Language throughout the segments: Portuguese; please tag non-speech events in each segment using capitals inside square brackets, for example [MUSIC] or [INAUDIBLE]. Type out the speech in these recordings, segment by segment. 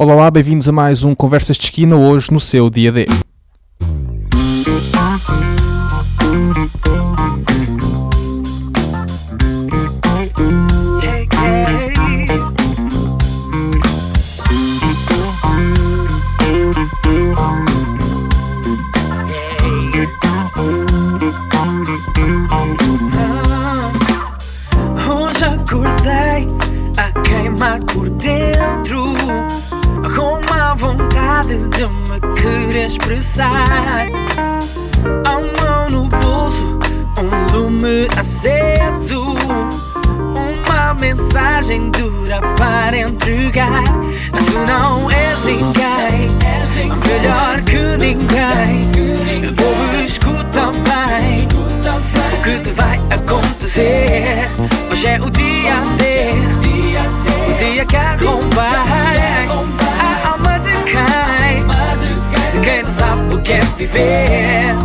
Olá, bem-vindos a mais um Conversas de Esquina, hoje no seu dia D. expressar A mão no bolso, um lume aceso. Uma mensagem dura para entregar. Tu não és ninguém, melhor que ninguém. O povo escuta bem o que te vai acontecer. Hoje é o dia D, o dia que arrombai não sabe o que é viver.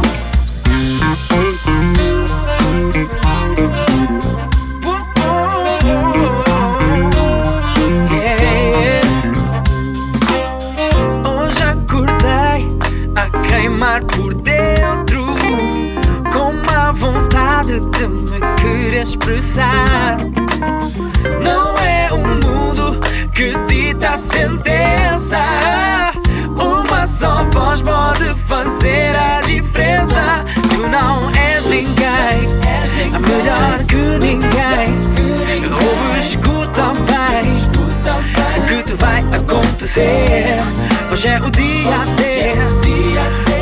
Yeah. Hoje acordei a queimar por dentro Com uma vontade de me querer expressar Não é o mundo que dita a sentença só voz pode fazer a diferença Tu não és ninguém, é melhor que ninguém Ouve, escuta bem o que te vai acontecer. Hoje é o dia D,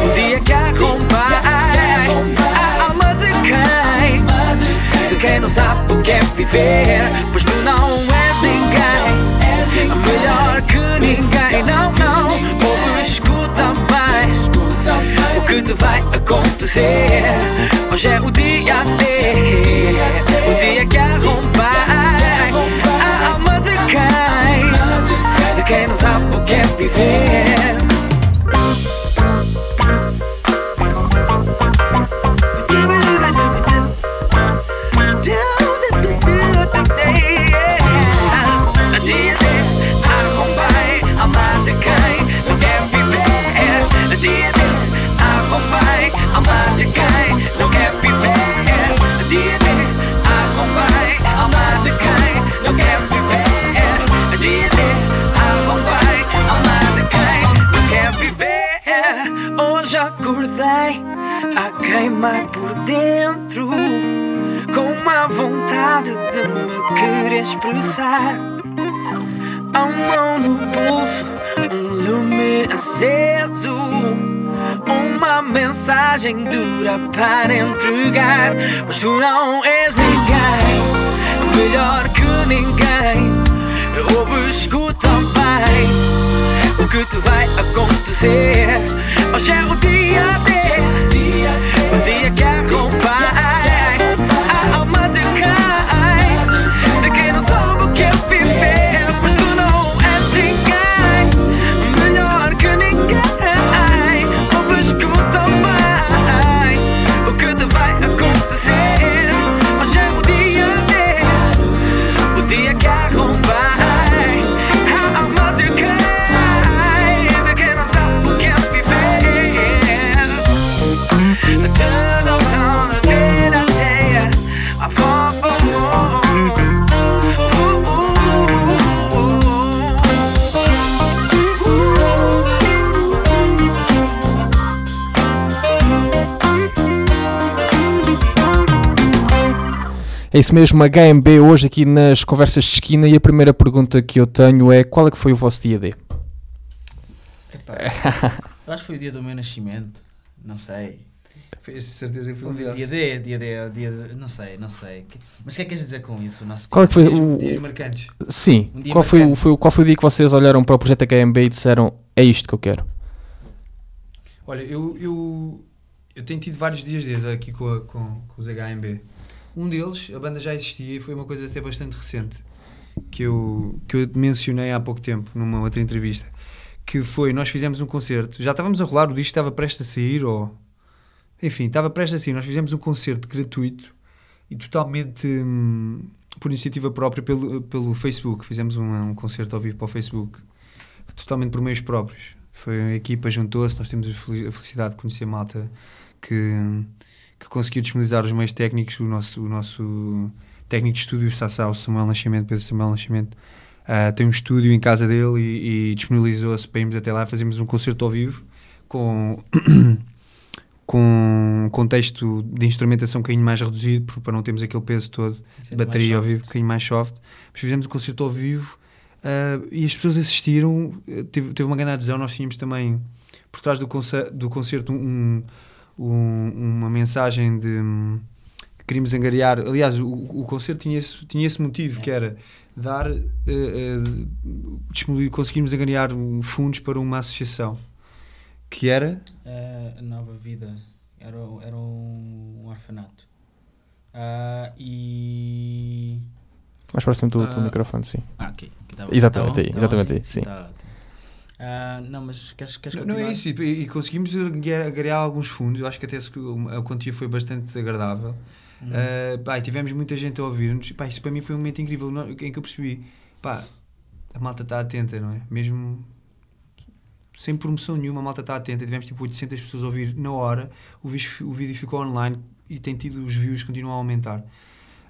o dia que arromba a alma de quem, de quem não sabe o que é viver. Pois tu não és ninguém, melhor que ninguém. Não, não, que te vai acontecer. Hoje é o dia D, o dia que arromba a alma de quem, de quem não sabe o que é viver. Por dentro com uma vontade de me querer expressar. A mão no pulso, um lume aceso. Uma mensagem dura para entregar. Mas tu não és ninguém, melhor que ninguém. Ouve, escuta bem o que te vai acontecer. Hoje é o dia D, dia que arrombai É isso mesmo, HMB hoje aqui nas Conversas de Esquina e a primeira pergunta que eu tenho é qual é que foi o vosso dia D? Epá, [LAUGHS] acho que foi o dia do meu nascimento. Não sei. Foi essa certeza que foi um Dia. D, dia D, dia D, não sei, não sei. Mas o que é que queres dizer com isso? O nosso Qual é que foi o... dias marcantes. Sim, Um dia qual foi, o, marcante. foi, o- qual foi o dia que vocês olharam para o projeto HMB e disseram é isto que eu quero? Olha, eu, eu, eu tenho tido vários dias desde aqui com, a- com, com os HMB. Um deles, a banda já existia e foi uma coisa até bastante recente que eu, que eu mencionei há pouco tempo numa outra entrevista. Que foi, nós fizemos um concerto, já estávamos a rolar, o disco estava prestes a sair, ou enfim, estava prestes a sair. Nós fizemos um concerto gratuito e totalmente hum, por iniciativa própria pelo, pelo Facebook. Fizemos um, um concerto ao vivo para o Facebook. totalmente por meios próprios. Foi a equipa juntou-se, nós temos a fel- a felicidade de conhecer malta que, que conseguiu disponibilizar os meios técnicos, o nosso, o nosso técnico de estúdio, o Sassá, o Samuel Nascimento, Pedro Samuel Nascimento, ah, tem um estúdio em casa dele e, e disponibilizou-se para irmos até lá fazemos um concerto ao vivo com, [COUGHS] com um contexto de instrumentação um bocadinho mais reduzido, para não termos aquele peso todo de bateria ao vivo, um bocadinho mais soft. Mas fizemos um concerto ao vivo ah, e as pessoas assistiram, teve, teve uma grande adesão. Nós tínhamos também, por trás do concerto, um, um- uma mensagem de hum, que queríamos angariar. Aliás, o, o concerto tinha esse, tinha esse motivo, que era dar, eh, disponibil- conseguirmos angariar fundos para uma associação. Que era a Nova Vida era, era um orfanato. Ah, e. Mais próximo do, do Ah. microfone, sim. Ah, ok. Que tava- Exatamente tá aí, Tá exatamente aí, sim. Tá Ah, não, mas queres, queres Não, não é isso, e, e conseguimos angariar alguns fundos. Eu acho que até a quantia foi bastante agradável. Uhum. Uh, pá, e tivemos muita gente a ouvir-nos. Pá, isso para mim foi um momento incrível em que eu percebi, pá, a malta está atenta, não é? Mesmo sem promoção nenhuma, a malta está atenta. Tivemos tipo 800 pessoas a ouvir na hora. O, vis- o vídeo ficou online e tem tido os views continuam a aumentar.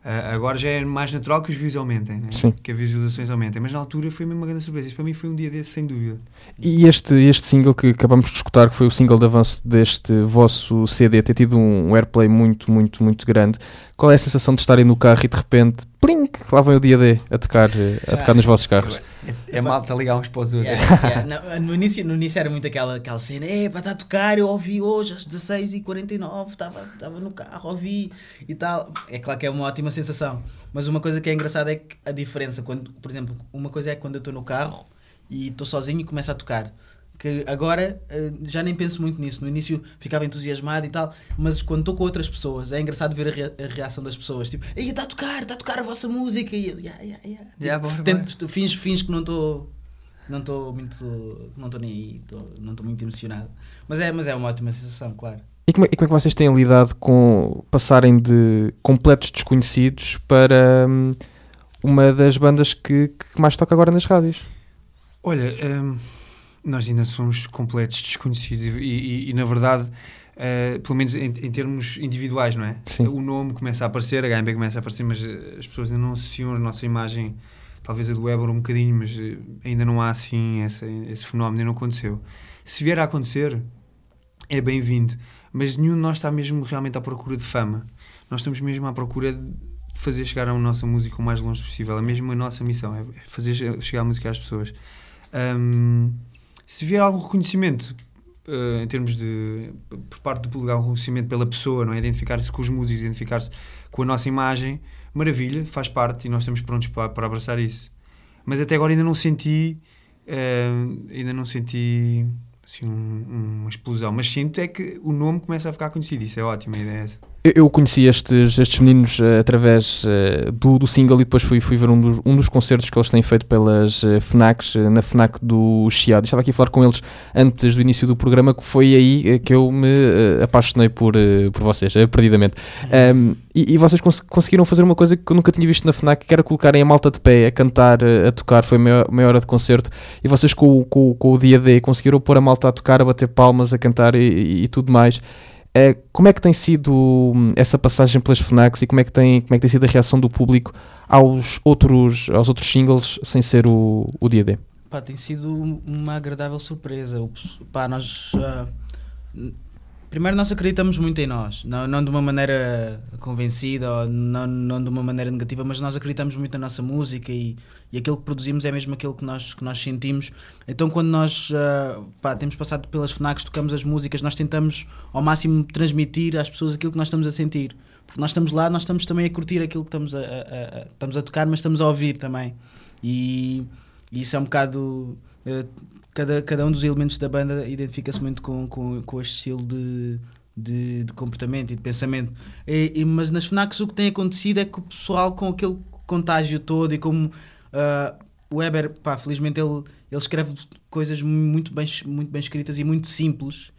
Uh, agora já é mais natural que os views aumentem, né? Que as visualizações aumentem, mas na altura foi mesmo uma grande surpresa. Isso para mim foi um dia desse, sem dúvida. E este, este single que acabamos de escutar, que foi o single de avanço deste vosso CD, ter tido um airplay muito, muito, muito grande. Qual é a sensação de estarem no carro e de repente, plink, lá vem o dia D a tocar, eh, a tocar nos vossos carros? É, é malta ligar uns para os outros. Yeah, yeah. Não, no, início, no início era muito aquela, aquela cena, é para estar a tocar, eu ouvi hoje às 16h49, estava estava no carro, ouvi e tal. É claro que é uma ótima sensação, mas uma coisa que é engraçada é que a diferença, quando, por exemplo, uma coisa é quando eu estou no carro e estou sozinho e começo a tocar. Que agora eh, já nem penso muito nisso. No início ficava entusiasmado e tal, mas quando estou com outras pessoas é engraçado ver a, rea- a reação das pessoas. Tipo, ei, está a tocar, está a tocar a vossa música. E eu, yeah, yeah, yeah. Tipo, Yeah, bora, tento, finge, finge que não estou não estou muito não estou nem aí tô- não estou muito emocionado mas é mas é uma ótima sensação claro E como, é- e como é que vocês têm lidado com passarem de completos desconhecidos para hum, uma das bandas que, que mais toca agora nas rádios? Olha, hum, nós ainda somos completos desconhecidos e, e- e, na verdade, eh, pelo menos em, em termos individuais, não é? Sim. O nome começa a aparecer, a HMB começa a aparecer, mas eh, as pessoas ainda não associam a nossa imagem, talvez a do Weber um bocadinho, mas eh, ainda não há assim essa, esse fenómeno, ainda não aconteceu. Se vier a acontecer, é bem-vindo, mas nenhum de nós está mesmo realmente à procura de fama. Nós estamos mesmo à procura de fazer chegar a nossa música o mais longe possível. É mesmo a nossa missão, é fazer chegar a música às pessoas. Hum, se vier algum reconhecimento eh, em termos de por parte do público algum reconhecimento pela pessoa, não é? Identificar-se com os músicos, identificar-se com a nossa imagem, maravilha, faz parte e nós estamos prontos para, para abraçar isso. Mas até agora ainda não senti eh, ainda não senti assim, um- uma explosão, mas sinto é que o nome começa a ficar conhecido, isso é ótimo, a ideia é essa. Eu, conheci estes, estes meninos eh, através eh, do, do single e depois fui, fui ver um dos, um dos concertos que eles têm feito pelas eh, FNACs, na FNAC do Chiado. Estava aqui a falar com eles antes do início do programa, que foi aí que eu me apaixonei por, por vocês, perdidamente. Um, e, e vocês cons- conseguiram fazer uma coisa que eu nunca tinha visto na FNAC, que era colocarem a malta de pé, a cantar, a tocar, foi meia, meia hora de concerto, e vocês com, com, com o dia D conseguiram pôr a malta a tocar, a bater palmas, a cantar e, e- e tudo mais. Eh, como é que tem sido hum, essa passagem pelas FNACs e como é que tem, como é que tem sido a reação do público aos outros, aos outros singles sem ser o, o dia? Pá, tem sido uma agradável surpresa. Pá, nós. n- primeiro, nós acreditamos muito em nós, não, não de uma maneira convencida ou não, não de uma maneira negativa, mas nós acreditamos muito na nossa música e, e aquilo que produzimos é mesmo aquilo que nós, que nós sentimos. Então, quando nós ah, pá, temos passado pelas FNACs, tocamos as músicas, nós tentamos ao máximo transmitir às pessoas aquilo que nós estamos a sentir. Porque nós estamos lá, nós estamos também a curtir aquilo que estamos a, a- a- estamos a tocar, mas estamos a ouvir também. E, e isso é um bocado. eh, cada, cada um dos elementos da banda identifica-se muito com, com, com este estilo de, de, de comportamento e de pensamento. E, e- mas nas FNACs o que tem acontecido é que o pessoal, com aquele contágio todo e como ah, o Weber, pá, felizmente ele, ele escreve coisas muito bem, muito bem escritas e muito simples.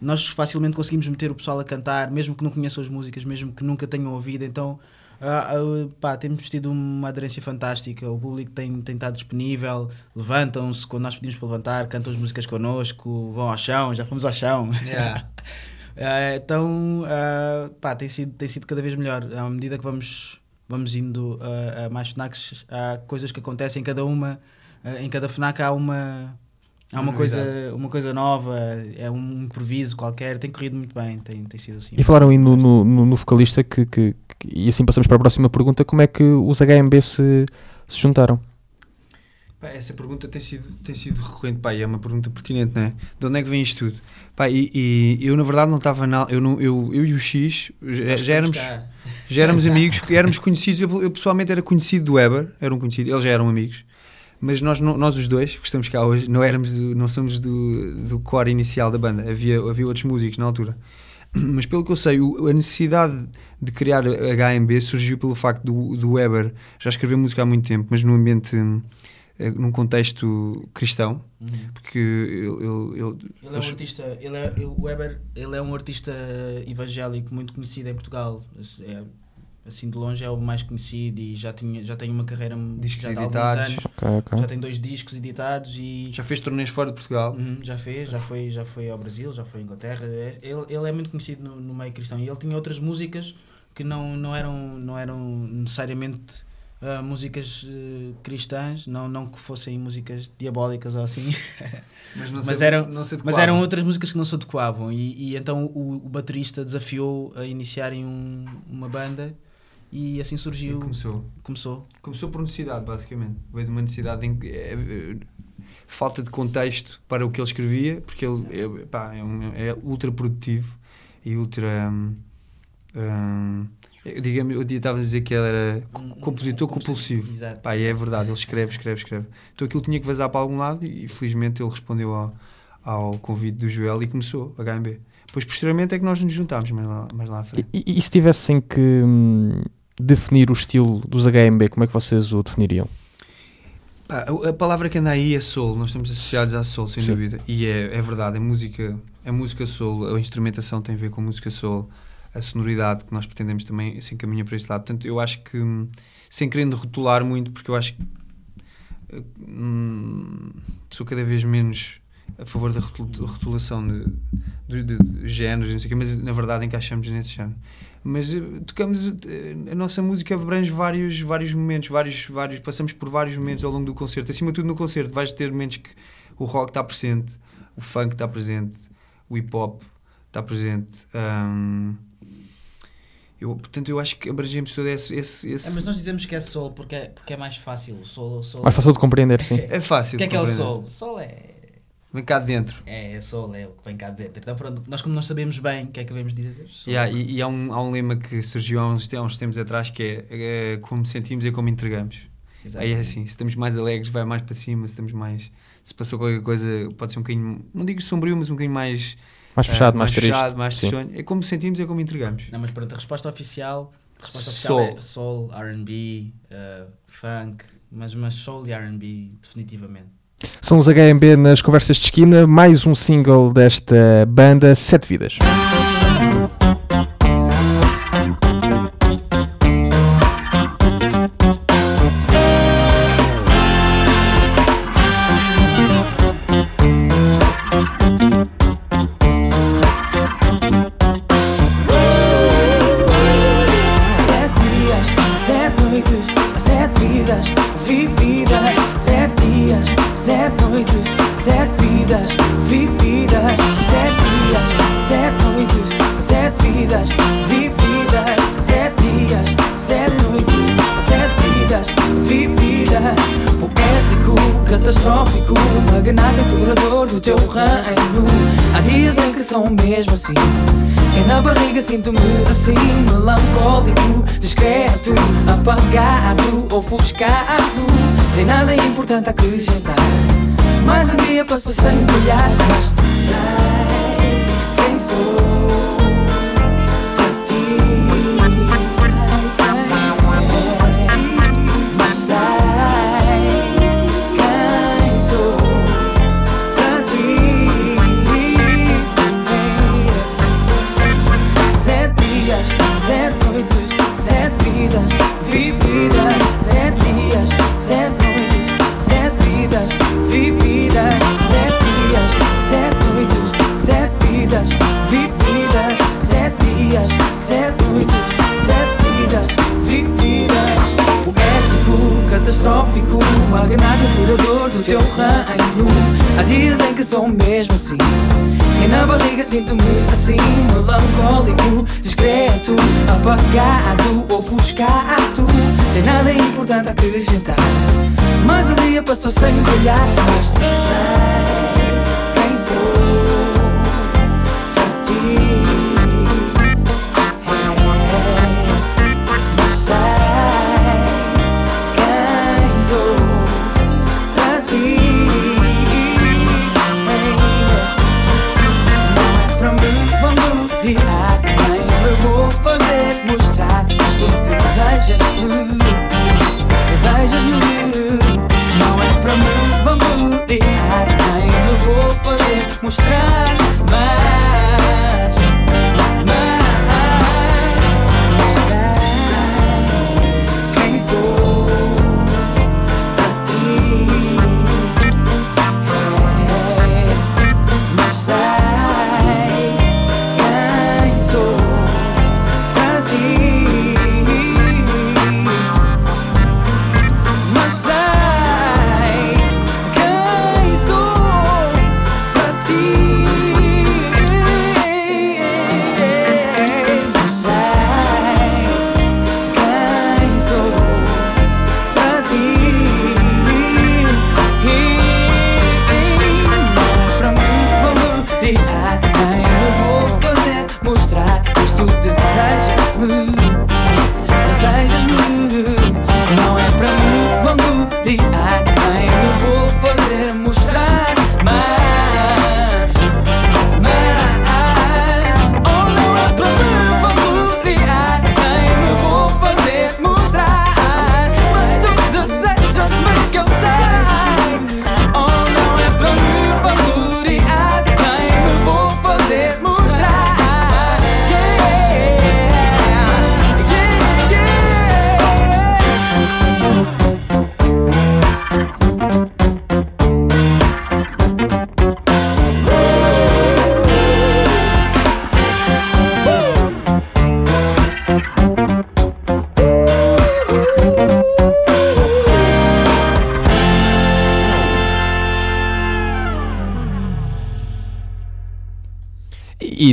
Nós facilmente conseguimos meter o pessoal a cantar, mesmo que não conheçam as músicas, mesmo que nunca tenham ouvido. Então Ah, ah, pá, temos tido uma aderência fantástica, o público tem, tem estado disponível, levantam-se quando nós pedimos para levantar, cantam as músicas connosco, vão ao chão, já fomos ao chão. Yeah. [LAUGHS] Ah, então, pá, tem sido, tem sido cada vez melhor. À medida que vamos, vamos indo ah, a mais FNACs, há coisas que acontecem em cada uma, em cada FNAC há uma, há uma, coisa, uma coisa nova, é um improviso qualquer, tem corrido muito bem, tem, tem sido assim. E falaram aí no, no, no- vocalista que- que- E assim passamos para a próxima pergunta: como é que os HMB se, se juntaram? Pá, essa pergunta tem sido, tem sido recorrente, pá, e é uma pergunta pertinente, não é? De onde é que vem isto tudo? Pá, e, e eu na verdade não estava na. Eu, não, eu, eu e o X já, éramos, já éramos [LAUGHS] amigos, éramos conhecidos. Eu, eu pessoalmente era conhecido do Weber, era um conhecido, eles já eram amigos. Mas nós, não- nós os dois, que estamos cá hoje, não éramos do- não somos do, do core inicial da banda. Havia, havia outros músicos na altura. Mas pelo que eu sei, a necessidade de criar a HMB surgiu pelo facto do, do Weber já escrever música há muito tempo, mas num ambiente, eh, num contexto cristão, Uhum. porque ele, ele- ele- Ele é um artista, ele é, o Weber, ele é um artista evangélico muito conhecido em Portugal. É, assim de longe é o mais conhecido e já, tinha, já tem uma carreira Discos já de há alguns editados. anos. Ok, ok. Já tem dois discos editados e já fez torneios fora de Portugal. Uhum, já fez, já foi, já foi ao Brasil, já foi à Inglaterra. É- Ele, ele é muito conhecido no, no meio cristão e ele tinha outras músicas que não, não, eram, não eram necessariamente ah, músicas eh, cristãs, não, não que fossem músicas diabólicas ou assim. [LAUGHS] Mas, não Mas se- eram- não Mas eram outras músicas que não se adequavam e, e então o, o baterista desafiou a iniciarem um- uma banda e assim E surgiu, começou. começou. Começou por necessidade, basicamente. Veio de uma necessidade em que é, falta de contexto para o que ele escrevia, porque ele é, pá, é, um- é ultra produtivo e ultra. hum, hum, eu, digamos, eu estava a dizer que ele era Um- compositor um compulsivo. Exato. Pá, e é verdade, ele escreve, escreve, escreve. Então aquilo tinha que vazar para algum lado e felizmente ele respondeu ao, ao convite do Joel e começou a HMB. Depois, posteriormente, é que nós nos juntámos mais lá, mais lá à frente. E, e- e se tivessem que hum, definir o estilo dos HMB, como é que vocês o definiriam? A, palavra que anda aí é soul, nós estamos associados à soul, sem Sim. dúvida. E é, é verdade, a música, a música soul, a instrumentação tem a ver com a música soul, a sonoridade que nós pretendemos também se encaminha para esse lado. Portanto, eu acho que, hum, sem querendo rotular muito, porque eu acho que hum, sou cada vez menos a favor da rotul- rotulação de, de, de- de géneros, não sei o quê, mas na verdade encaixamos nesse género. Mas eh, tocamos, eh, a nossa música abrange vários, vários momentos, vários, vários, passamos por vários momentos ao longo do concerto. Acima de tudo, no concerto, vais ter momentos que o rock está presente, o funk está presente, o hip hop está presente. hum, eu, portanto, eu acho que abrangemos todo esse. esse, esse- É, mas nós dizemos que é soul porque é, porque é mais fácil. Soul, soul. Mais fácil de compreender, sim. [LAUGHS] É fácil. O que é que é o soul? Soul é. Vem cá de dentro. É, é soul, é o que vem cá dentro. Então, pronto, nós, como não sabemos bem o que é que devemos dizer. Yeah, e e há, um, há um lema que surgiu há uns, há uns tempos atrás que é, é como sentimos é como entregamos. Exato. Aí é assim, se estamos mais alegres, vai mais para cima, se estamos mais. Se passou qualquer coisa, pode ser um bocadinho, não digo sombrio, mas um bocadinho mais. Mais fechado, ah, mais, triste. fechado, mais sim. sonho. É como sentimos, é como entregamos. Não, mas pronto, a resposta oficial, a resposta oficial Soul. é soul, R&B, uh, funk, mas, mas soul e R&B definitivamente. São os HMB nas conversas de esquina, mais um single desta banda, Sete Vidas. Do teu reino. Há dias em que são mesmo assim. E na barriga sinto-me assim, melancólico, discreto, apagado, ofuscado, sem nada importante a acrescentar. Mais um dia passa sem brilhar, mas sei quem sou. vividas, sem dias, sem só fico magnata pura dor do teu reino. Há dias em que sou mesmo assim. E na barriga sinto-me assim, melancólico, discreto, apagado, ofuscado. Sem nada importante a acrescentar. Mas o dia passou sem brilhar, mas. Mostrar.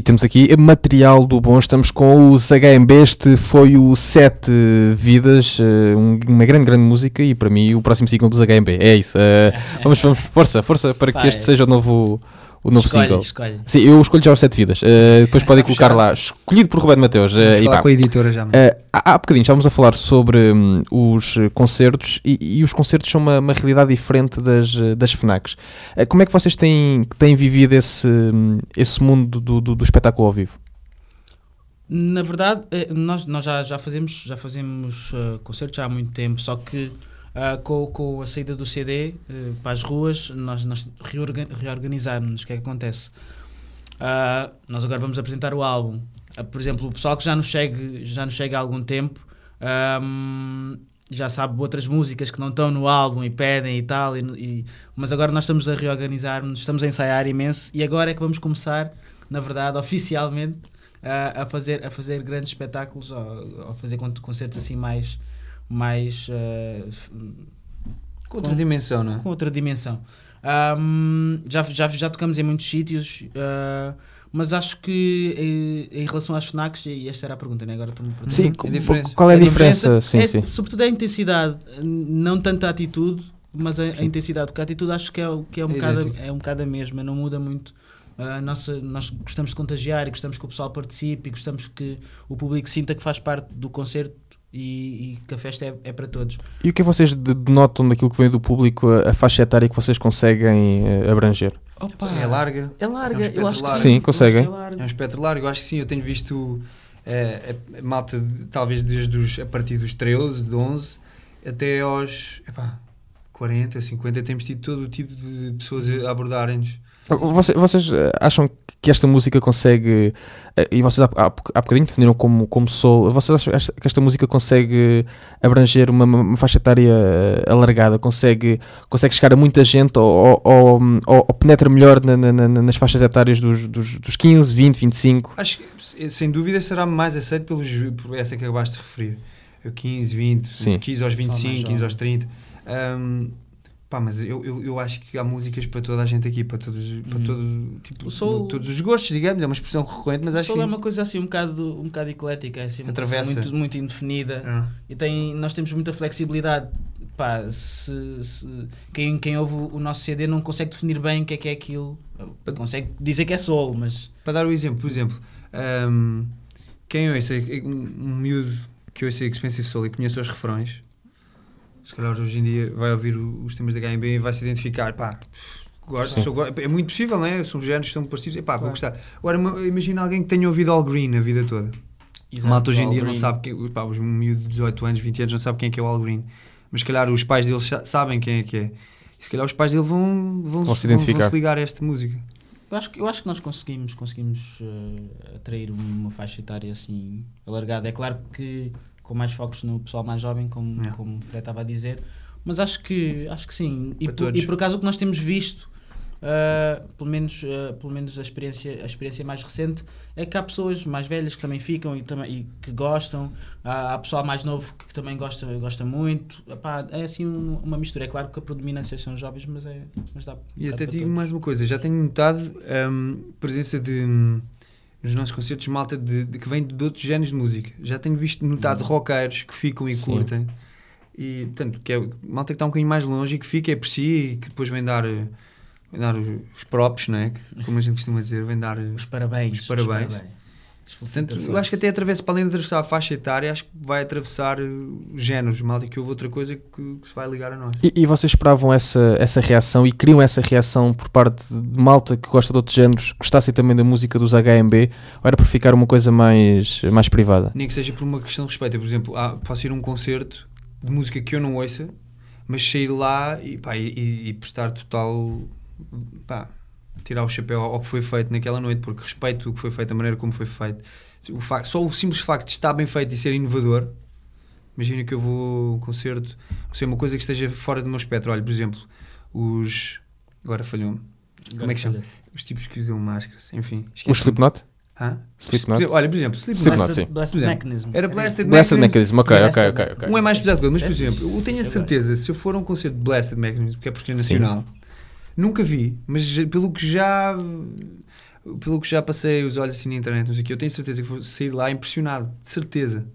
Temos aqui material do bom, estamos com os HMB, este foi o Sete Vidas, eh, um- uma grande, grande música e para mim o próximo single dos HMB, é isso. eh, [LAUGHS] vamos, vamos, força, força para que este seja o novo, o novo escolhe, single. escolhe. Sim, eu escolho já os Sete Vidas, eh, depois podem colocar lá, escolhido por Roberto Mateus. Vamos e falar pá, com a editora já. eh, há, há bocadinho estávamos a falar sobre hum, os concertos e, e os concertos são uma, uma realidade diferente das, das FNACs. Eh, como é que vocês têm, têm vivido esse, hum, esse mundo do, do, do espetáculo ao vivo? Na verdade, nós, nós já, já fazemos, já fazemos concertos já há muito tempo, só que ah, com, com a saída do CD eh, para as ruas, nós, nós reorga- reorganizarmos-nos. O que é que acontece? Ah, nós agora vamos apresentar o álbum. Ah, por exemplo, o pessoal que já nos segue, já nos chega há algum tempo ahm, já sabe outras músicas que não estão no álbum e pedem e tal, e, e- mas agora nós estamos a reorganizar-nos, estamos a ensaiar imenso e agora é que vamos começar, na verdade, [LAUGHS] oficialmente, a, fazer, a fazer grandes espetáculos, ou, a fazer con- concertos assim mais, mais f- Com outra dimensão, não é? com outra dimensão. Ahm, já, já, já tocamos em muitos sítios, ah, mas acho que eh, em, relação às FNACs, e esta era a pergunta, né? agora estou-me a perguntar. Sim, diferença. qual é a diferença? Sim, é, sim. Sobretudo a intensidade, não tanto a atitude, mas a, a intensidade, porque a atitude acho que é, o- que é, um, É bocado, idêntico. é um bocado a mesma, não muda muito. A nossa, nós gostamos de contagiar e gostamos que o pessoal participe e gostamos que o público sinta que faz parte do concerto e, e que a festa é, é para todos. E o que é que vocês de- denotam daquilo que vem do público, a, a faixa etária que vocês conseguem eh, abranger? Opa, É larga. É larga, É um eu espectro acho que largo. Sim, que conseguem. é. É um espectro largo, eu acho que sim, eu tenho visto a, a malta, de- talvez desde os, a partir dos 13, de 11, até aos epá, 40, 50, temos tido todo o tipo de pessoas a abordarem-nos. Vocês, vocês eh, acham que esta música consegue, eh, e vocês há, há, há bocadinho definiram como, como soul, vocês acham que esta música consegue abranger uma, uma faixa etária eh, alargada, consegue, consegue chegar a muita gente ou, ou, ou, ou- penetra melhor na- na- na- nas faixas etárias dos, dos, dos 15, 20, 25? Acho que, se- sem dúvida, será mais aceito pelos, por essa que acabaste de referir. Eu 15, 20, Sim. 15 aos mais 25, 15 jovem. aos 30. Ahm, Pá, mas eu, eu, eu acho que há músicas para toda a gente aqui, para todos, para Uhum. todo, tipo, soul- todos os gostos, digamos, é uma expressão recorrente, mas acho que. é uma coisa assim um bocado, um bocado eclética, é assim, Atravessa. muito, muito indefinida. Ah. E tem, nós temos muita flexibilidade. Pá, se, se- quem, quem ouve o nosso CD não consegue definir bem o que é que é aquilo. Consegue dizer que é soul, mas Para dar o exemplo, por exemplo, ahm, quem ouça, um, um miúdo que ouça Expensive Soul e conhece os refrões, se calhar hoje em dia vai ouvir o- os temas da HMB e vai se identificar, pá, gosto, sou é muito possível, não é? São géneros que são parecidos, e pá, vou Claro. gostar. Agora, ima- imagina alguém que tenha ouvido All Green a vida toda. Exato, Malta hoje em All dia não Green. sabe, quem, pá, os miúdos de 18 anos, 20 anos não sabe quem é que é o All Green, mas se calhar os pais deles sa- sabem quem é que é. E se calhar os pais dele vão, vão, Vão se identificar. vão se ligar a esta música. Eu acho, que- eu acho que nós conseguimos, conseguimos eh, atrair uma faixa etária assim alargada. É claro que com mais focos no pessoal mais jovem, como, Yeah. como o Fred estava a dizer, mas acho que, acho que sim. E por, e por acaso o que nós temos visto, eh, pelo, menos, eh, pelo menos a experiência, a experiência mais recente, é que há pessoas mais velhas que também ficam e, também, e que gostam, há, há pessoal mais novo que também gosta, gosta muito. Epá, é assim um- uma mistura. É claro que a predominância são os jovens, mas, é, mas dá. E dá até digo todos. mais uma coisa, já tenho notado hum, presença de hum, nos nossos concertos malta de, de que vem de outros géneros de música. Já tenho visto notado roqueiros que ficam e Sim. curtem. E portanto, que é malta que está um bocadinho mais longe e que fica e aprecia e que depois vem dar, vem dar os, os props, não é? Como a gente costuma dizer, vem dar. Os parabéns. Os parabéns. Portanto, felicitações. Eu acho que até atravessa, para além de atravessar a faixa etária, acho que vai atravessar eh, géneros, malta que houve outra coisa que, que se vai ligar a nós. E, e vocês esperavam essa, essa reação e queriam essa reação por parte de malta que gosta de outros géneros, gostassem também da música dos HMB, ou era para ficar uma coisa mais, mais privada? Nem que seja por uma questão de respeito. Por exemplo, há- posso ir a um concerto de música que eu não ouça, mas sair lá e, pá, e- e prestar total. pá, tirar o chapéu ao que foi feito naquela noite, porque respeito o que foi feito, a maneira como foi feito. O facto, só o simples facto de estar bem feito e ser inovador. Imagina que eu vou a um concerto, ser uma coisa que esteja fora do meu espectro. Olha, por exemplo, os. Agora falhou-me. Como é que chama? Os tipos que usam máscaras, enfim. O esqueci-me. Slipknot? Hã? Slipknot? Olha, por exemplo, Slipknot. Slipknot, sim. Exemplo, Mechanism. Era Blasted Blessed Mechanism. Mechanism, ok, ok, ok. Um é mais pesado que o outro, mas por exemplo, eu tenho a certeza, se eu for a um concerto de Blasted Mechanism, que é porque é Sim. nacional, nunca vi, mas pelo que já pelo que já passei os olhos assim na internet, não sei o quê, eu tenho certeza que vou sair lá impressionado, de certeza.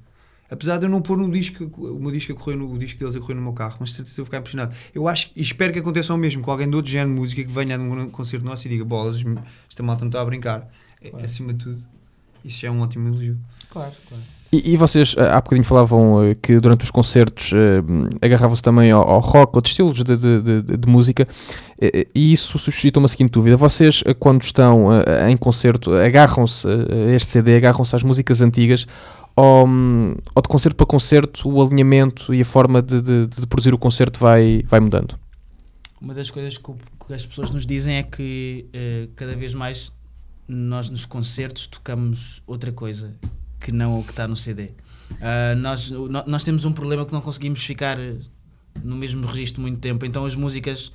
Apesar de eu não pôr no disco, o meu disco a correr no, o disco deles a correr no meu carro, mas de certeza eu vou ficar impressionado. Eu acho e espero que aconteça o mesmo com alguém de outro género de música que venha de um concerto nosso e diga: Bolas, esta malta não está a brincar. É, Claro. Acima de tudo, isso já é um ótimo elogio. Claro, claro. E, e vocês ah, há bocadinho falavam eh, que durante os concertos eh, agarravam-se também ao, ao rock, outros estilos de, de- de- de música, eh, eh, e isso suscita uma seguinte dúvida. Vocês, eh, quando estão eh, em concerto, agarram-se eh, a este CD, agarram-se às músicas antigas, ou, hum, ou de concerto para concerto o alinhamento e a forma de, de- de produzir o concerto vai, vai mudando? Uma das coisas que, que as pessoas nos dizem é que eh, cada vez mais nós nos concertos tocamos outra coisa que não o que está no CD. Ah, nós, no- nós temos um problema que não conseguimos ficar no mesmo registro muito tempo, então as músicas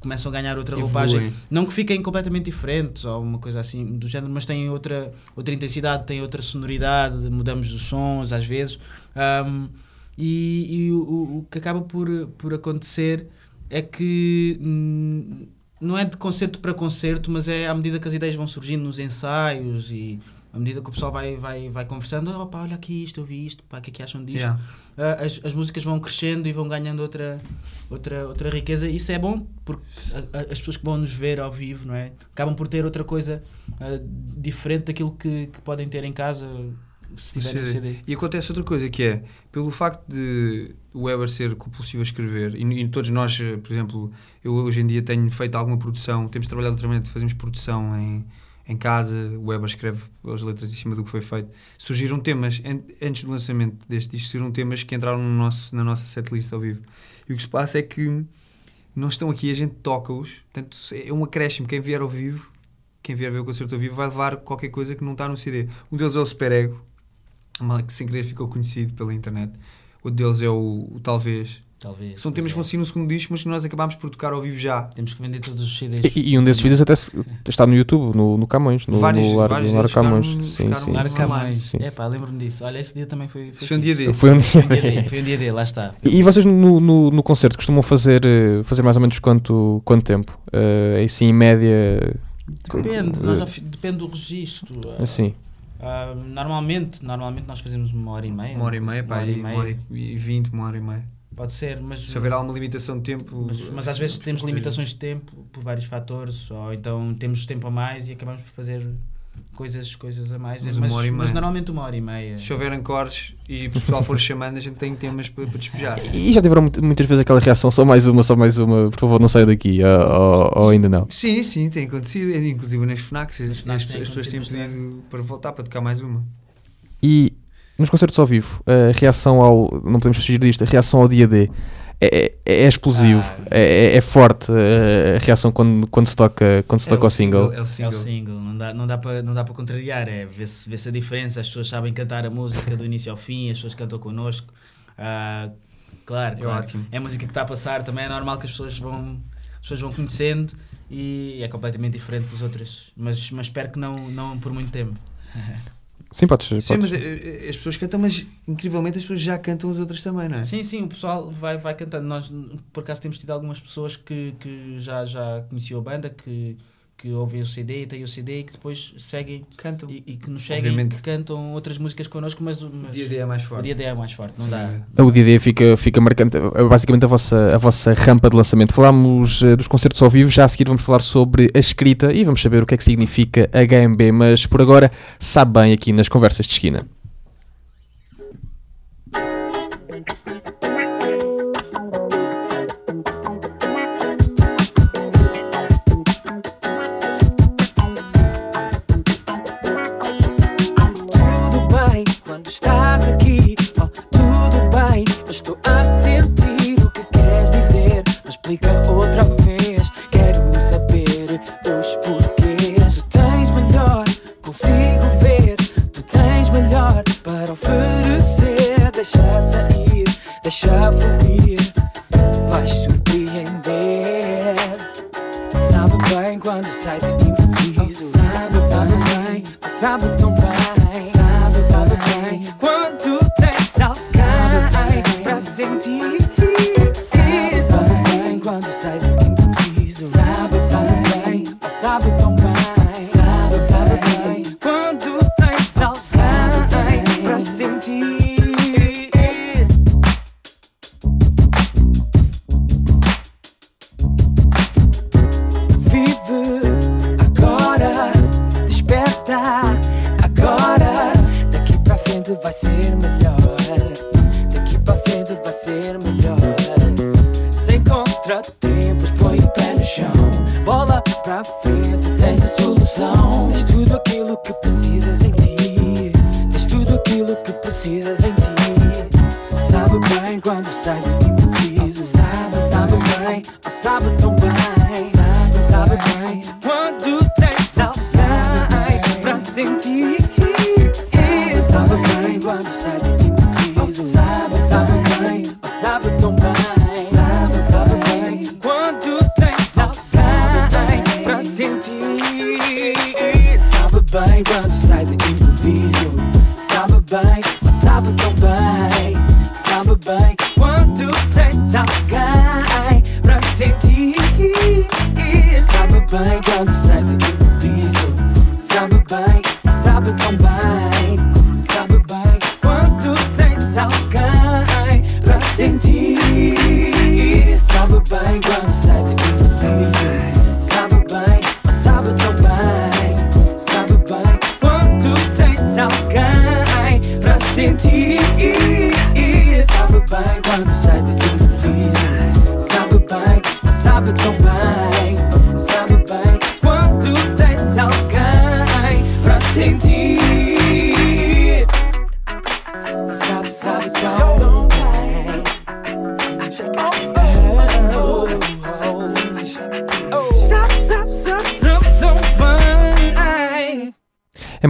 começam a ganhar outra roupagem. Não que fiquem completamente diferentes ou uma coisa assim do género, mas têm outra, outra intensidade, têm outra sonoridade, mudamos os sons às vezes. Ahm, e e o, o- o que acaba por, por acontecer é que hum, não é de concerto para concerto, mas é à medida que as ideias vão surgindo nos ensaios e à medida que o pessoal vai, vai, vai conversando, oh, pá, olha aqui isto, eu vi isto, pá, o que é que acham disto? Yeah. Ah, as, as músicas vão crescendo e vão ganhando outra, outra, outra riqueza. Isso é bom porque a- a- as pessoas que vão nos ver ao vivo não é? acabam por ter outra coisa ah, diferente daquilo que, que podem ter em casa se tiverem um CD. E acontece outra coisa que é, pelo facto de o Weber ser compulsivo a escrever, e, e todos nós, por exemplo, eu hoje em dia tenho feito alguma produção, temos trabalhado ultimamente, fazemos produção em, em casa, o Weber escreve as letras em cima do que foi feito. Surgiram temas, an- antes do lançamento deste disco, surgiram temas que entraram no nosso, na nossa setlist ao vivo. E o que se passa é que não estão aqui, a gente toca-os, portanto é um acréscimo. Quem vier ao vivo, quem vier ver o concerto ao vivo, vai levar qualquer coisa que não está no CD. Um deles é o Super Ego, que sem querer ficou conhecido pela internet. Outro deles é o, o Talvez, Talvez. São temas que vão é. sair no segundo disco, mas que nós acabámos por tocar ao vivo já. Temos que vender todos os CDs. E, e um desses vídeos até se- [LAUGHS] está no YouTube, no, no Camões, no, Vários- no Lar, vários no Lar deles ficaram- Camões. Sim, ficaram sim. lá. Mais. Sim, É pá, lembro-me disso. Olha, esse dia também foi. Foi, Foi um dia fixe. D. Foi um [LAUGHS] Foi um dia dia. D, foi um dia D, lá está. E vocês no, no, no concerto costumam fazer, eh, fazer mais ou menos quanto, quanto tempo? Eh, assim, em média. Depende, nós já fi- depende do registro. ah, Assim. ah, normalmente, normalmente nós fazemos uma hora e meia. Uma hora e meia, pá, Uma hora e e uma meia. hora e vinte, uma hora e meia. Pode ser, mas, Se houver alguma limitação de tempo. mas, mas às vezes temos limitações de tempo por vários fatores, ou então temos tempo a mais e acabamos por fazer coisas, coisas a mais. Mas Mas, uma hora e mas normalmente uma hora e meia. Se houver ancores e o pessoal for chamando, a gente tem temas para, para despejar. E já tiveram mu- muitas vezes aquela reação, só mais uma, só mais uma, por favor, não saia daqui, ou, ou- ainda não? Sim, sim, tem acontecido, inclusive nas FNACs, as, FNACs as- as pessoas têm pedido para voltar para tocar mais uma. E nos concertos ao vivo, a reação ao. Não podemos fugir disto, a reação ao dia D é, é, é explosivo, Ah. é, é- é forte a reação quando, quando se toca, quando se toca o single. É o É o single. single, não dá, não dá para não dá para contrariar, é ver-se ver-se a diferença, as pessoas sabem cantar a música do início ao fim, as pessoas cantam connosco. Ah, claro, É claro. ótimo. É a música que está a passar, também é normal que as pessoas vão, as pessoas vão conhecendo e é completamente diferente das outras, mas, mas espero que não, não por muito tempo. [LAUGHS] Sim, podes. Sim, podes. mas eh, eh, as pessoas cantam, mas incrivelmente as pessoas já cantam as outras também, não é? Sim, sim, o pessoal vai, vai cantando. Nós, por acaso, temos tido algumas pessoas que, que já, já conheciam a banda, que, que ouvem o CD, têm o CD e que depois seguem Cantam. e, e que nos seguem Obviamente. e que cantam outras músicas connosco, mas, O mas dia a dia é mais o forte. dia a dia é mais forte, não dá. O DD fica, fica marcante, é basicamente a vossa, a vossa rampa de lançamento. Falámos eh, dos concertos ao vivo, já a seguir vamos falar sobre a escrita e vamos saber o que é que significa HMB, mas por agora sabe bem aqui nas conversas de esquina.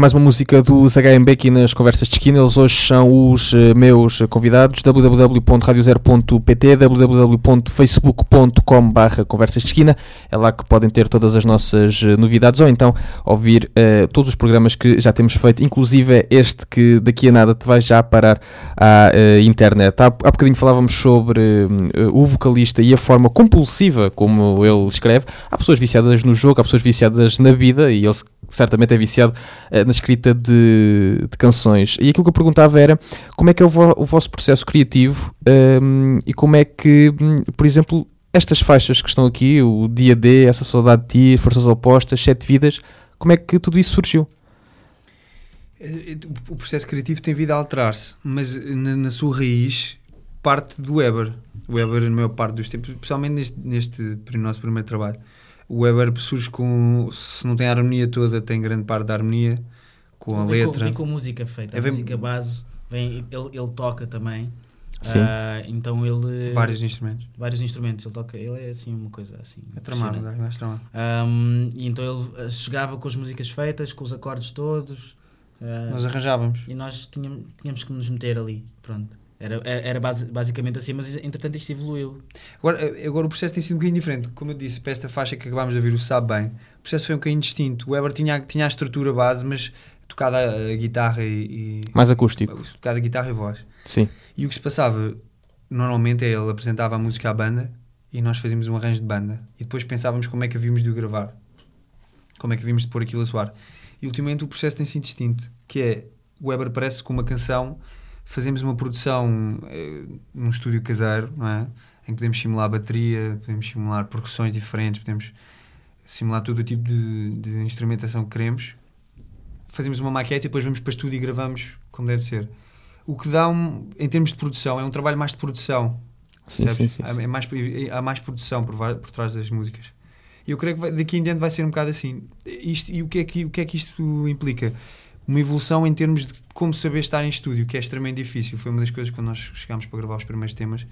Mais uma música dos HMB aqui nas conversas de esquina. Eles hoje são os eh, meus convidados. www.radiozero.pt www.facebook.com barra conversas de esquina. É lá que podem ter todas as nossas eh, novidades ou então ouvir eh, todos os programas que já temos feito, inclusive este que daqui a nada te vai já parar à eh, internet. Há, há bocadinho falávamos sobre eh, o vocalista e a forma compulsiva como ele escreve. Há pessoas viciadas no jogo, há pessoas viciadas na vida e ele certamente é viciado eh, na escrita de, de canções. E aquilo que eu perguntava era como é que é o, vo- o vosso processo criativo ehm, e como é que, hum, por exemplo, estas faixas que estão aqui, o Dia D, Essa Saudade de Ti, Forças Opostas, Sete Vidas, como é que tudo isso surgiu? Eh, O processo criativo tem vindo a alterar-se, mas na, na sua raiz parte do Weber. O Weber, na maior parte dos tempos, especialmente neste, neste nosso primeiro trabalho, o Weber surge com, se não tem a harmonia toda, tem grande parte da harmonia, com a Vem letra. vem com música feita. É, A vem- música base, vem, ele, ele toca também. Sim. Ah, então ele. Vários instrumentos. vários instrumentos. Ele toca. Ele é assim uma coisa assim. É tramado, é mais tramado. E então ele ah, chegava com as músicas feitas, com os acordes todos. ah, Nós arranjávamos. e nós tínhamos, tínhamos que nos meter ali. Pronto. Era, era basi- basicamente assim, mas entretanto isto evoluiu. Agora, eh, agora o processo tem sido um bocadinho diferente. Como eu disse, para esta faixa que acabámos de ouvir, o Sabe Bem, o processo foi um bocadinho distinto. O Weber tinha, tinha a estrutura base, mas tocada a, a guitarra e, e Mais acústico. tocada a guitarra e voz. Sim. E o que se passava normalmente é ele apresentava a música à banda e nós fazíamos um arranjo de banda e depois pensávamos como é que havíamos de o gravar, como é que havíamos de pôr aquilo a soar. E ultimamente o processo tem sido distinto, que é o Weber parece com uma canção, fazemos uma produção eh, num estúdio caseiro, não é? Em que podemos simular bateria, podemos simular percussões diferentes, podemos simular todo o tipo de, de instrumentação que queremos. Fazemos uma maquete e depois vamos para o estúdio e gravamos como deve ser. O que dá, um, em termos de produção, é um trabalho mais de produção. Sim, sim, percebes? sim, Há, sim. é mais, há mais produção por, por trás das músicas. E eu creio que vai- daqui em diante vai ser um bocado assim. Isto, e o que, é que, o que é que isto implica? Uma evolução em termos de como saber estar em estúdio, que é extremamente difícil. Foi uma das coisas quando nós chegámos para gravar os primeiros temas.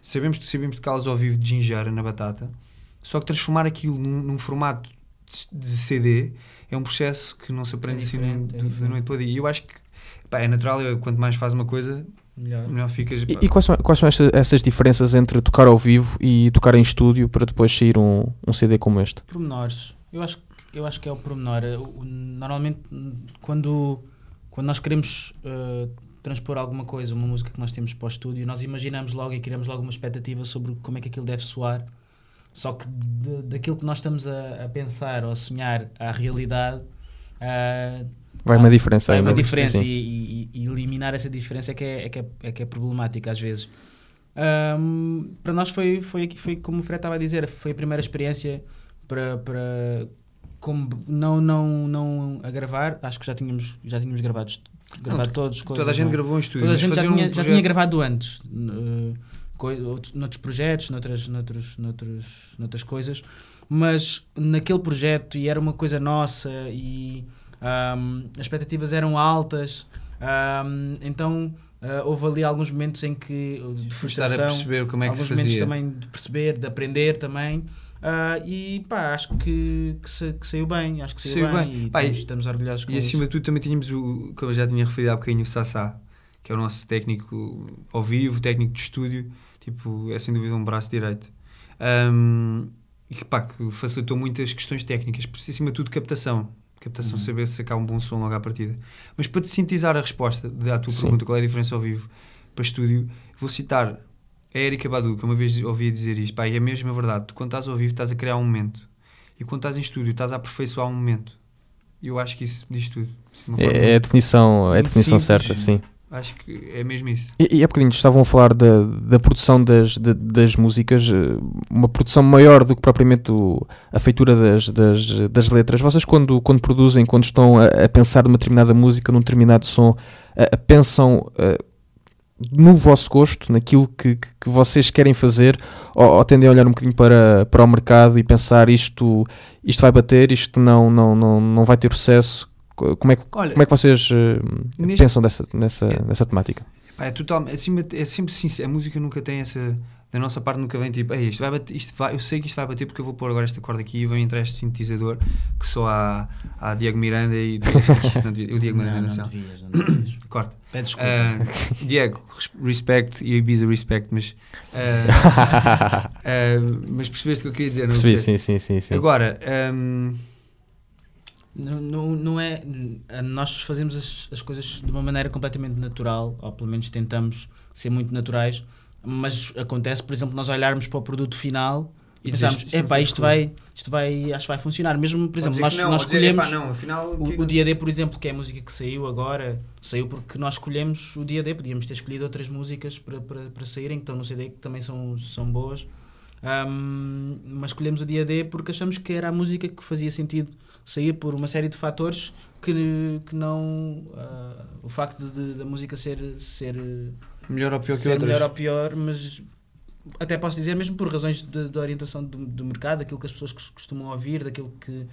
Sabemos, sabemos tocá-los ao vivo de gingeira na batata, só que transformar aquilo num, num formato de- de CD é um processo que não se aprende É assim é da diferente. noite para o dia. E eu acho que pá, é natural, eu- quanto mais faz uma coisa, Melhor. melhor ficas. E, e quais são, quais são esta- essas diferenças entre tocar ao vivo e tocar em estúdio para depois sair um, um CD como este? Pormenores. Eu acho, que- eu acho que é o pormenor. Normalmente, quando, quando nós queremos uh, transpor alguma coisa, uma música que nós temos para o estúdio, nós imaginamos logo e criamos logo uma expectativa sobre como é que aquilo deve soar. Só que de- daquilo que nós estamos a, a pensar ou a sonhar à realidade, uh, Vai uma diferença ainda. uma diferença e, e- e eliminar essa diferença é que é, é, que é, é que é problemática às vezes. Ahm, para nós foi, foi, foi como o Fred estava a dizer, foi a primeira experiência para, para como não, não, não a gravar, acho que já tínhamos, já tínhamos gravado, gravado todos. Toda coisas, a gente não gravou em estúdio. Toda a gente já fazer um tinha, já projeto- tinha gravado antes, uh, outros, noutros projetos, noutras, noutros, noutros, noutras coisas, mas naquele projeto, e era uma coisa nossa, e ahm, as expectativas eram altas, ahm, então ah, houve ali alguns momentos em que de Estar a frustração, perceber como é que alguns momentos também de perceber, de aprender também. Ah, e pá, acho que, que, sa- que saiu bem, acho que saiu, Saiu bem, bem. e Pá, estamos, estamos orgulhosos com E acima isso. de tudo também tínhamos o, como eu já tinha referido há bocadinho, o Sassá, que é o nosso técnico ao vivo, técnico de estúdio, tipo, é sem dúvida um braço direito. Ahm, e que, pá, que facilitou muitas questões técnicas, por acima de tudo captação. Captação, Uhum. saber sacar um bom som logo à partida. Mas para te sintetizar a resposta da tua Sim. pergunta, qual é a diferença ao vivo para estúdio, vou citar a Erika Badu, que uma vez ouvia dizer isto, pá, e é mesmo a verdade, tu quando estás ao vivo estás a criar um momento, e quando estás em estúdio estás a aperfeiçoar um momento. E eu acho que isso diz tudo. De É, é a definição, é a definição simples. certa, sim. Acho que é mesmo isso. E, e há bocadinho estavam a falar da, da produção das, da- das músicas, eh, uma produção maior do que propriamente o- a feitura das, das, das letras. Vocês, quando, quando produzem, quando estão a, a pensar numa determinada música, num determinado som, a- a pensam eh, no vosso gosto, naquilo que, que, vocês querem fazer, ou, ou tendem a olhar um bocadinho para, para o mercado e pensar isto, isto vai bater, isto não, não, não, não vai ter sucesso? Co- Como é que, Olha, como é que vocês eh, pensam dessa, nessa, nessa temática? é, total, acima, é sempre sincero. A música nunca tem essa. Da nossa parte nunca vem tipo, Ei, isto vai bater, isto vai, eu sei que isto vai bater porque eu vou pôr agora esta corda aqui e vem entrar este sintetizador que só há, há Diego Miranda e não devia- o Diego Miranda Não, não, devias, não devias. [COUGHS] Corta. Pede desculpa. Ah, Diego, res- respect e Ibiza respect, mas ah, [LAUGHS] ah, mas percebeste o que eu queria dizer, não Percebi, sim, sim, sim. sim. Agora, ahm, Não, não, não é. Nós fazemos as, as coisas de uma maneira completamente natural, ou pelo menos tentamos ser muito naturais, mas acontece, por exemplo, nós olharmos para o produto final e pensarmos, isto epá, foi isto cool." vai, isto vai, acho que vai funcionar. Mesmo, por exemplo, nós, não, nós dizer, escolhemos. "Epá, não, afinal, O, que- o Dia D, por exemplo, que é a música que saiu agora, saiu porque nós escolhemos o Dia D. Podíamos ter escolhido outras músicas para, para, para saírem, que estão no CD, que também são, são boas. Ahm, mas escolhemos o Dia D porque achamos que era a música que fazia sentido sair por uma série de fatores que, que não. ah, o facto de, da música ser, ser, melhor ou pior que ser outras. melhor ou pior, mas até posso dizer, mesmo por razões de, de orientação do, do mercado, daquilo que as pessoas cos- costumam ouvir, daquilo que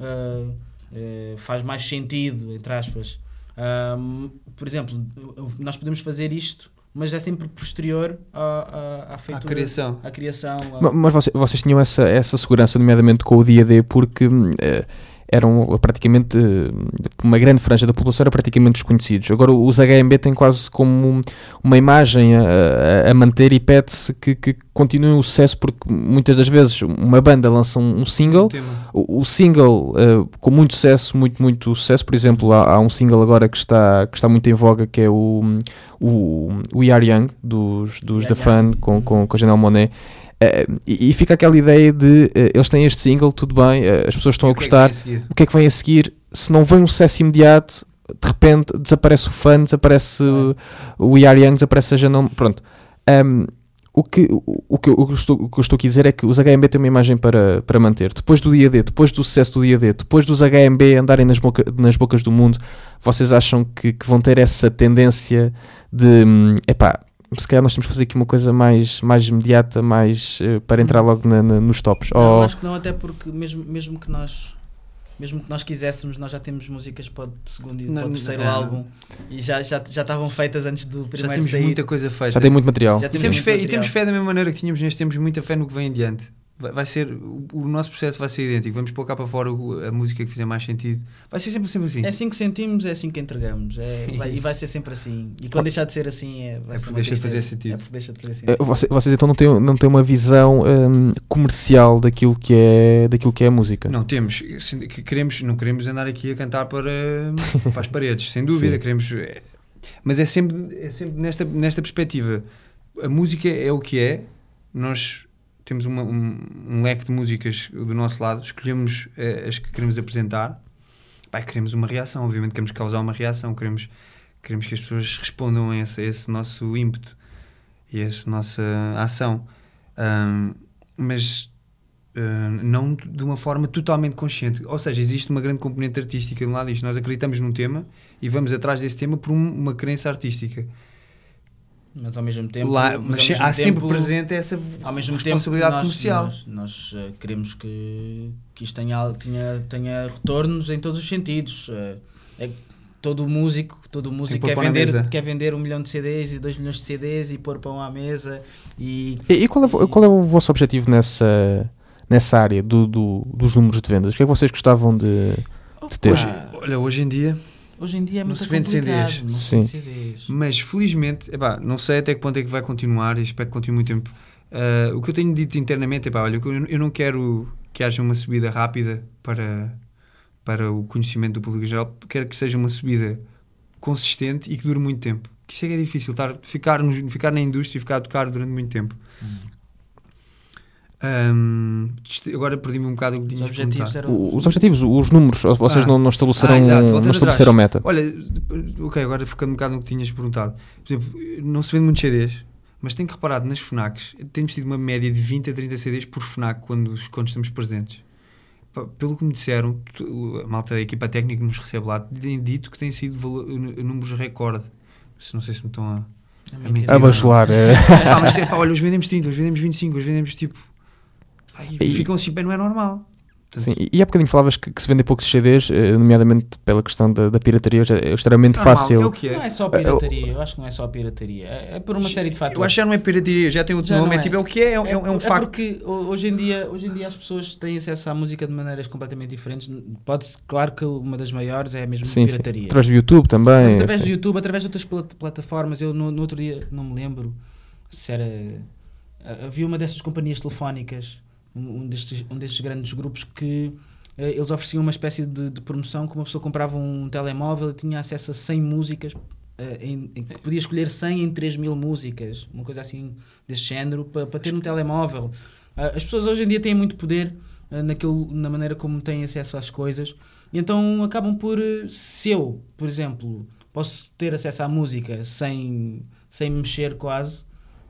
ah, eh, faz mais sentido, entre aspas. Ahm, por exemplo, nós podemos fazer isto, mas é sempre posterior à, à, à À feitura, criação. à criação. à- Ma- Mas vocês, vocês tinham essa, essa segurança, nomeadamente com o dia D, porque hum, eh, eram praticamente eh, uma grande franja da população era praticamente desconhecidos. Agora os HMB têm quase como uma imagem a, a- manter e pede-se que, que continuem o sucesso, porque muitas das vezes uma banda lança um, um single, o, o single eh, com muito sucesso, muito, muito sucesso, por exemplo, há, há um single agora que está, que está muito em voga que é o, o We Are Young dos, dos The Fun com, com, com a Janelle Monet. Eh, e, e fica aquela ideia de eh, eles têm este single, tudo bem, eh, as pessoas estão E a o é gostar, seguir? o que é que vem a seguir? Se não vem um sucesso imediato, de repente desaparece o fã, desaparece uh, o We Are Young, desaparece a Janelle. Pronto. Um, o, que, o, o que, eu- o, que estou, o que eu estou aqui a dizer é que os HMB têm uma imagem para, para manter. Depois do dia D, depois do sucesso do dia D, depois dos HMB andarem nas, boca, nas bocas do mundo, vocês acham que, que vão ter essa tendência de hum, epá, se calhar nós temos que fazer aqui uma coisa mais, mais imediata, mais eh, para entrar logo na- na- nos tops? Não, Ou- acho que não, até porque mesmo, mesmo que nós mesmo que nós quiséssemos, nós já temos músicas para o segundo e para o terceiro não. álbum e já, já, já estavam feitas antes do Já primeiro temos sair. muita coisa feita. já tem muito material? Já E temos muito fé, e material. temos fé da mesma maneira que tínhamos neste, temos muita fé no que vem em diante. Vai, ser, o, nosso processo vai ser idêntico. Vamos pôr cá para fora a música que fizer mais sentido. Vai ser sempre, sempre assim. É assim que sentimos, é assim que entregamos. É, [LAUGHS] vai- e vai ser sempre assim. E quando deixar de ser assim, é, vai É ser porque deixa de fazer sentido. É porque deixa de fazer Eh, sentido. voce- Vocês, então não têm, não têm uma visão hum, comercial daquilo que, é, daquilo que é a música? Não temos, queremos, não queremos andar aqui a cantar para, [LAUGHS] para as paredes, sem dúvida. Sim. Queremos, é, mas é sempre, é sempre nesta, nesta perspectiva. A música é o que é. Nós temos uma- um, um leque de músicas do nosso lado, escolhemos eh, as que queremos apresentar. Pá, queremos uma reação, obviamente queremos causar uma reação, queremos, queremos que as pessoas respondam a esse, a esse nosso ímpeto e a essa nossa ação. Ahm, mas Uh, não de uma forma totalmente consciente. Ou seja, existe uma grande componente artística de um lado disto. Nós acreditamos num tema e vamos atrás desse tema por um- uma crença artística. Mas ao mesmo tempo. Lá, mas mas mesmo há sempre tempo- presente essa Ao mesmo tempo, responsabilidade nós, comercial. nós, nós, eh, queremos que, que isto tenha, tenha, tenha retornos em todos os sentidos. Eh, é, todo músico, todo músico quer vender, quer vender um milhão de CDs e dois milhões de CDs e pôr pão à mesa. E, E, e qual, é, vo- qual é o vosso objetivo nessa, nessa área do, do- dos números de vendas? O que é que vocês gostavam de, de ter? Hoje, olha, hoje em dia, hoje em dia é muito complicado. CDs. Não se Sim. CDs. mas felizmente, epá, não sei até que ponto é que vai continuar e espero que continue muito tempo. Uh, o que eu tenho dito internamente é, pá, olha, eu, eu não quero que haja uma subida rápida para, para o conhecimento do público em geral, quero que seja uma subida consistente e que dure muito tempo. Que isto é que é difícil, estar, ficar, no- ficar na indústria e ficar a tocar durante muito tempo. Um, agora perdi-me um bocado o que Os tinhas objetivos perguntado. eram. Os objetivos, os números, vocês Ah. não, não estabeleceram, Ah, não estabeleceram meta. Olha, ok, agora ficando um bocado no que tinhas perguntado. Por exemplo, não se vende muitos CDs, mas tenho que reparar nas FNACs, temos tido uma média de 20 a 30 CDs por FNAC quando, quando estamos presentes. Pelo que me disseram, a malta da equipa técnica que nos recebe lá, tem dito que tem sido números recorde. Se não sei se me estão a. É mentira. A bajular. é. [LAUGHS] ah, mas é, pá, olha, hoje vendemos 30, hoje vendemos 25, hoje vendemos tipo. E ficam assim, bem, não é normal. Sim, e- há bocadinho falavas que, que se vendem poucos CDs, eh, nomeadamente pela questão da, da pirataria, já é extremamente Normal, fácil. É o que Não é. é só pirataria, eu acho que não é só pirataria. É, é por uma série de fatores. Eu acho que já não é pirataria, já tem outro Já nome, é, é. tipo, é o que é, é, é, é um é facto. porque ho- hoje em, dia, hoje em dia as pessoas têm acesso à música de maneiras completamente diferentes. Pode claro que uma das maiores é mesmo Sim, sim. pirataria. Através do YouTube Mas também. através do. YouTube, através de outras pla- plataformas, eu no, no outro dia não me lembro se era. ah, Havia uma destas companhias telefónicas, um, destes, um destes grandes grupos que eh, eles ofereciam uma espécie de, de promoção que uma pessoa comprava um telemóvel e tinha acesso a 100 músicas. eh, em, em podia escolher 100 em 3 mil músicas, uma coisa assim desse género, para, para ter um telemóvel. Ah, as pessoas hoje em dia têm muito poder ah, naquilo, na maneira como têm acesso às coisas, e então acabam por. eh, Se eu, por exemplo, posso ter acesso à música sem, sem mexer quase.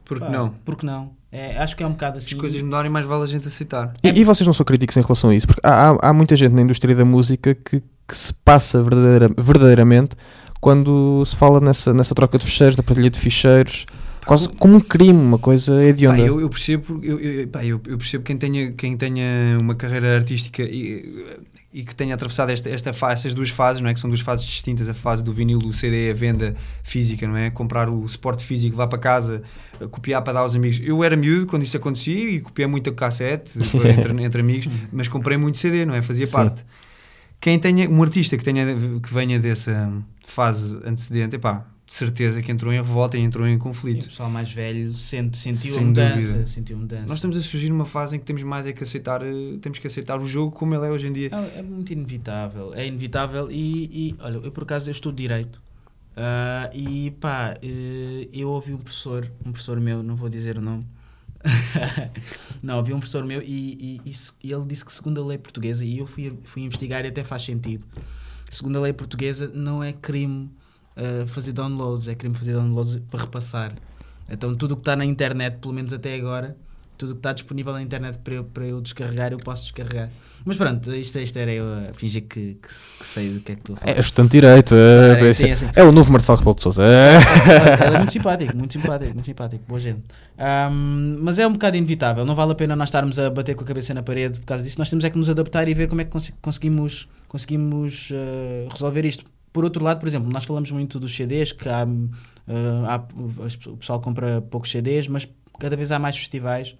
Porque pá, não? Porque não? É, acho que é um bocado As assim. coisas mudarem, mais vale a gente aceitar. E, e vocês não são críticos em relação a isso? Porque há, há- há muita gente na indústria da música que, que se passa verdadeira- verdadeiramente quando se fala nessa, nessa troca de ficheiros, na partilha de ficheiros, quase como um crime, uma coisa Pá, hedionda. eu, eu percebo, eu, eu, pá, eu, eu percebo quem tenha, quem tenha uma carreira artística e, e que tenha atravessado esta, esta fase, estas duas fases, não é? Que são duas fases distintas, a fase do vinil, do CD, a venda física, não é? Comprar o suporte físico, levar para casa, eh, copiar para dar aos amigos. Eu era miúdo quando isso acontecia e copiei muito a cassete [LAUGHS] entre, entre amigos, mas comprei muito CD, não é? Fazia Sim. parte. Quem tenha, um artista que, tenha, que venha dessa fase antecedente, epá, de certeza que entrou em revolta e entrou em Sim, conflito. o pessoal mais velho sente, sentiu Sem a mudança. dúvida. Sentiu mudança. Nós estamos a surgir numa fase em que temos mais é que aceitar, eh, temos que aceitar o jogo como ele é hoje em dia. É, é muito inevitável, é inevitável e, e, olha, eu por acaso eu estudo Direito ah, e pá, eh, eu ouvi um professor, um professor meu, não vou dizer o nome, [LAUGHS] não, ouvi um professor meu e, e- e ele disse que segundo a lei portuguesa, e eu fui, fui investigar e até faz sentido, segundo a lei portuguesa não é crime ah, fazer downloads, é crime fazer downloads para repassar. Então tudo o que está na internet, pelo menos até agora, tudo o que está disponível na internet para eu, para eu descarregar, eu posso descarregar. Mas pronto, isto, isto era eu a fingir que, que, que sei do que é que estou a falar. É estudante direito. é, Ah, é, sim, é sim. é o novo Marcelo Rebelo de Sousa. É. Ele é muito simpático, muito simpático, muito simpático, boa gente. Ahm, mas é um bocado inevitável, não vale a pena nós estarmos a bater com a cabeça na parede por causa disso. Nós temos é que nos adaptar e ver como é que conseguimos, conseguimos eh, resolver isto. Por outro lado, por exemplo, nós falamos muito dos CDs, que há, eh, há- o pessoal compra poucos CDs, mas cada vez há mais festivais,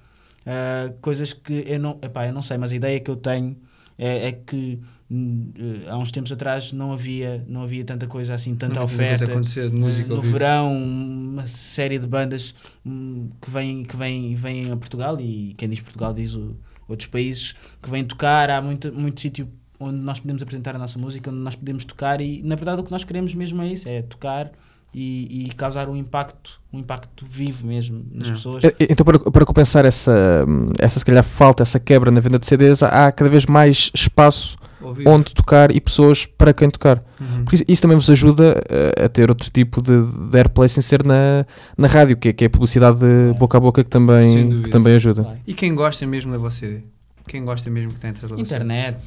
eh, coisas que eu não, epá, eu não sei, mas a ideia que eu tenho é, é que hum, há uns tempos atrás não havia, não havia tanta coisa assim, tanta Não coisa oferta. acontecer de música ao no verão, uma série de bandas hum, que vêm, que vêm, vêm a Portugal e quem diz Portugal diz o- outros países que vêm tocar. Há muito, muito sítio onde nós podemos apresentar a nossa música, onde nós podemos tocar e na verdade o que nós queremos mesmo é isso, é tocar e, e causar um impacto, um impacto vivo mesmo nas É. pessoas. Então, para, para compensar essa, essa, se calhar, falta, essa quebra na venda de CDs, há cada vez mais espaço onde tocar e pessoas para quem tocar. Uhum. Porque isso, isso também vos ajuda eh, a ter outro tipo de, de airplay sem ser na, na rádio, que é, que é a publicidade de boca a boca que também, que também ajuda. E quem gosta mesmo leva o CD? Quem gosta mesmo que tem você? Internet,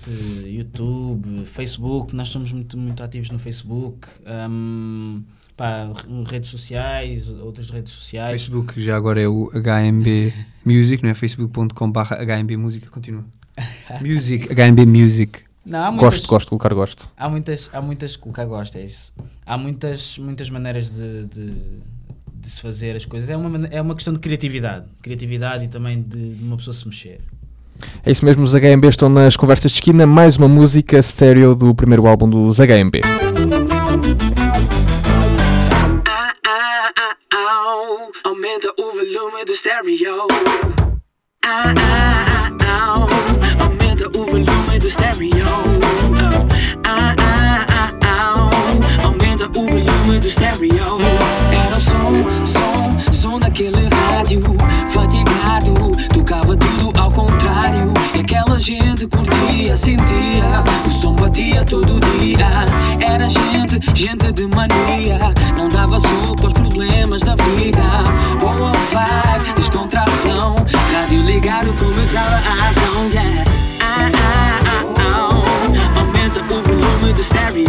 YouTube, Facebook, nós somos muito, muito ativos no Facebook, hum, pá, re- redes sociais, outras redes sociais. Facebook já agora é o HMB [LAUGHS] Music, não é? facebook.com.br HMB Música, continua. [LAUGHS] Music, HMB Music. Não, muitas, Gosto, gosto, colocar gosto. Há muitas, há muitas, colocar gosto, é isso. Há muitas, muitas maneiras de, de, de se fazer as coisas. É uma, é uma questão de criatividade. Criatividade e também de, de uma pessoa se mexer. É isso mesmo, os HMB estão nas conversas de esquina, mais uma música estéreo do primeiro álbum dos HMB. Ah, ah, ah, aumenta o volume do stereo. Aumenta o volume do stereo. Aumenta o volume do stereo. Era o som, som, som daquele rádio fatigado. Aquela gente curtia, sentia. O som batia todo dia. Era gente, gente de mania. Não dava sopa aos problemas da vida. Boa vibe, descontração. Rádio ligado, começava a ação. Yeah. Ah, ah, ah, ah, aumenta o volume do stereo.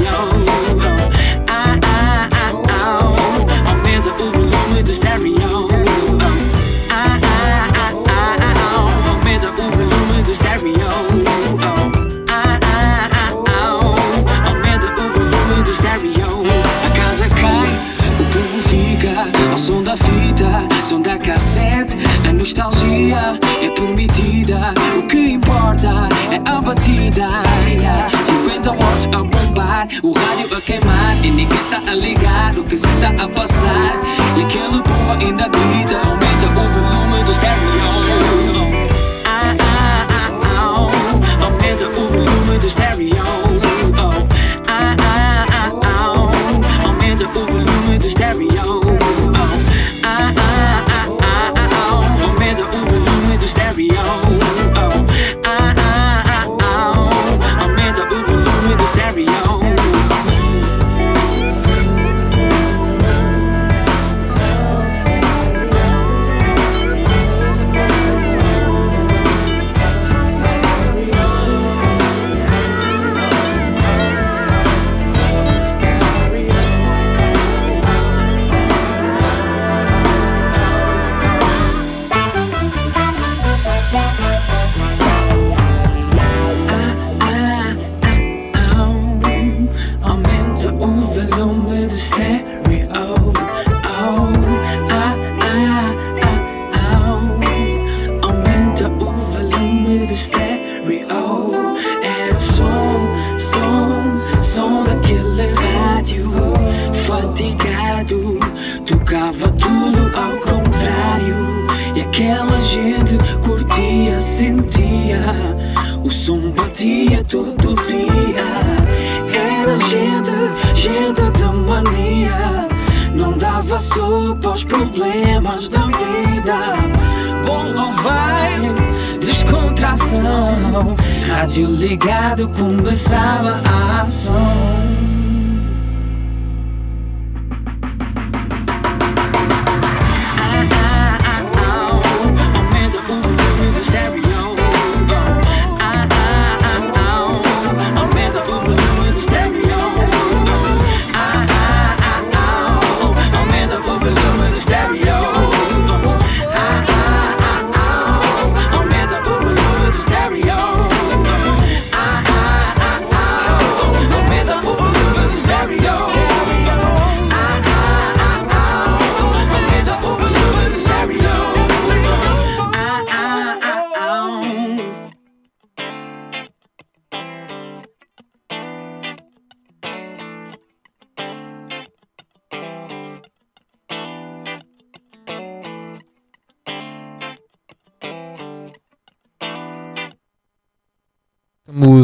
Ah, ah, ah, aumenta o volume do stereo. Ah, aumenta o volume do stereo. Permitida. O que importa é a batida. yeah. 50 watts a bombar, o rádio a queimar. E ninguém tá a ligar o que se tá a passar. E aquele povo ainda grita, aumenta o volume do stereo. Ah, ah, ah, ah. Aumenta o volume do stereo. Sopa aos problemas da vida. Bom ou vai, descontração. Rádio ligado, começava a ação.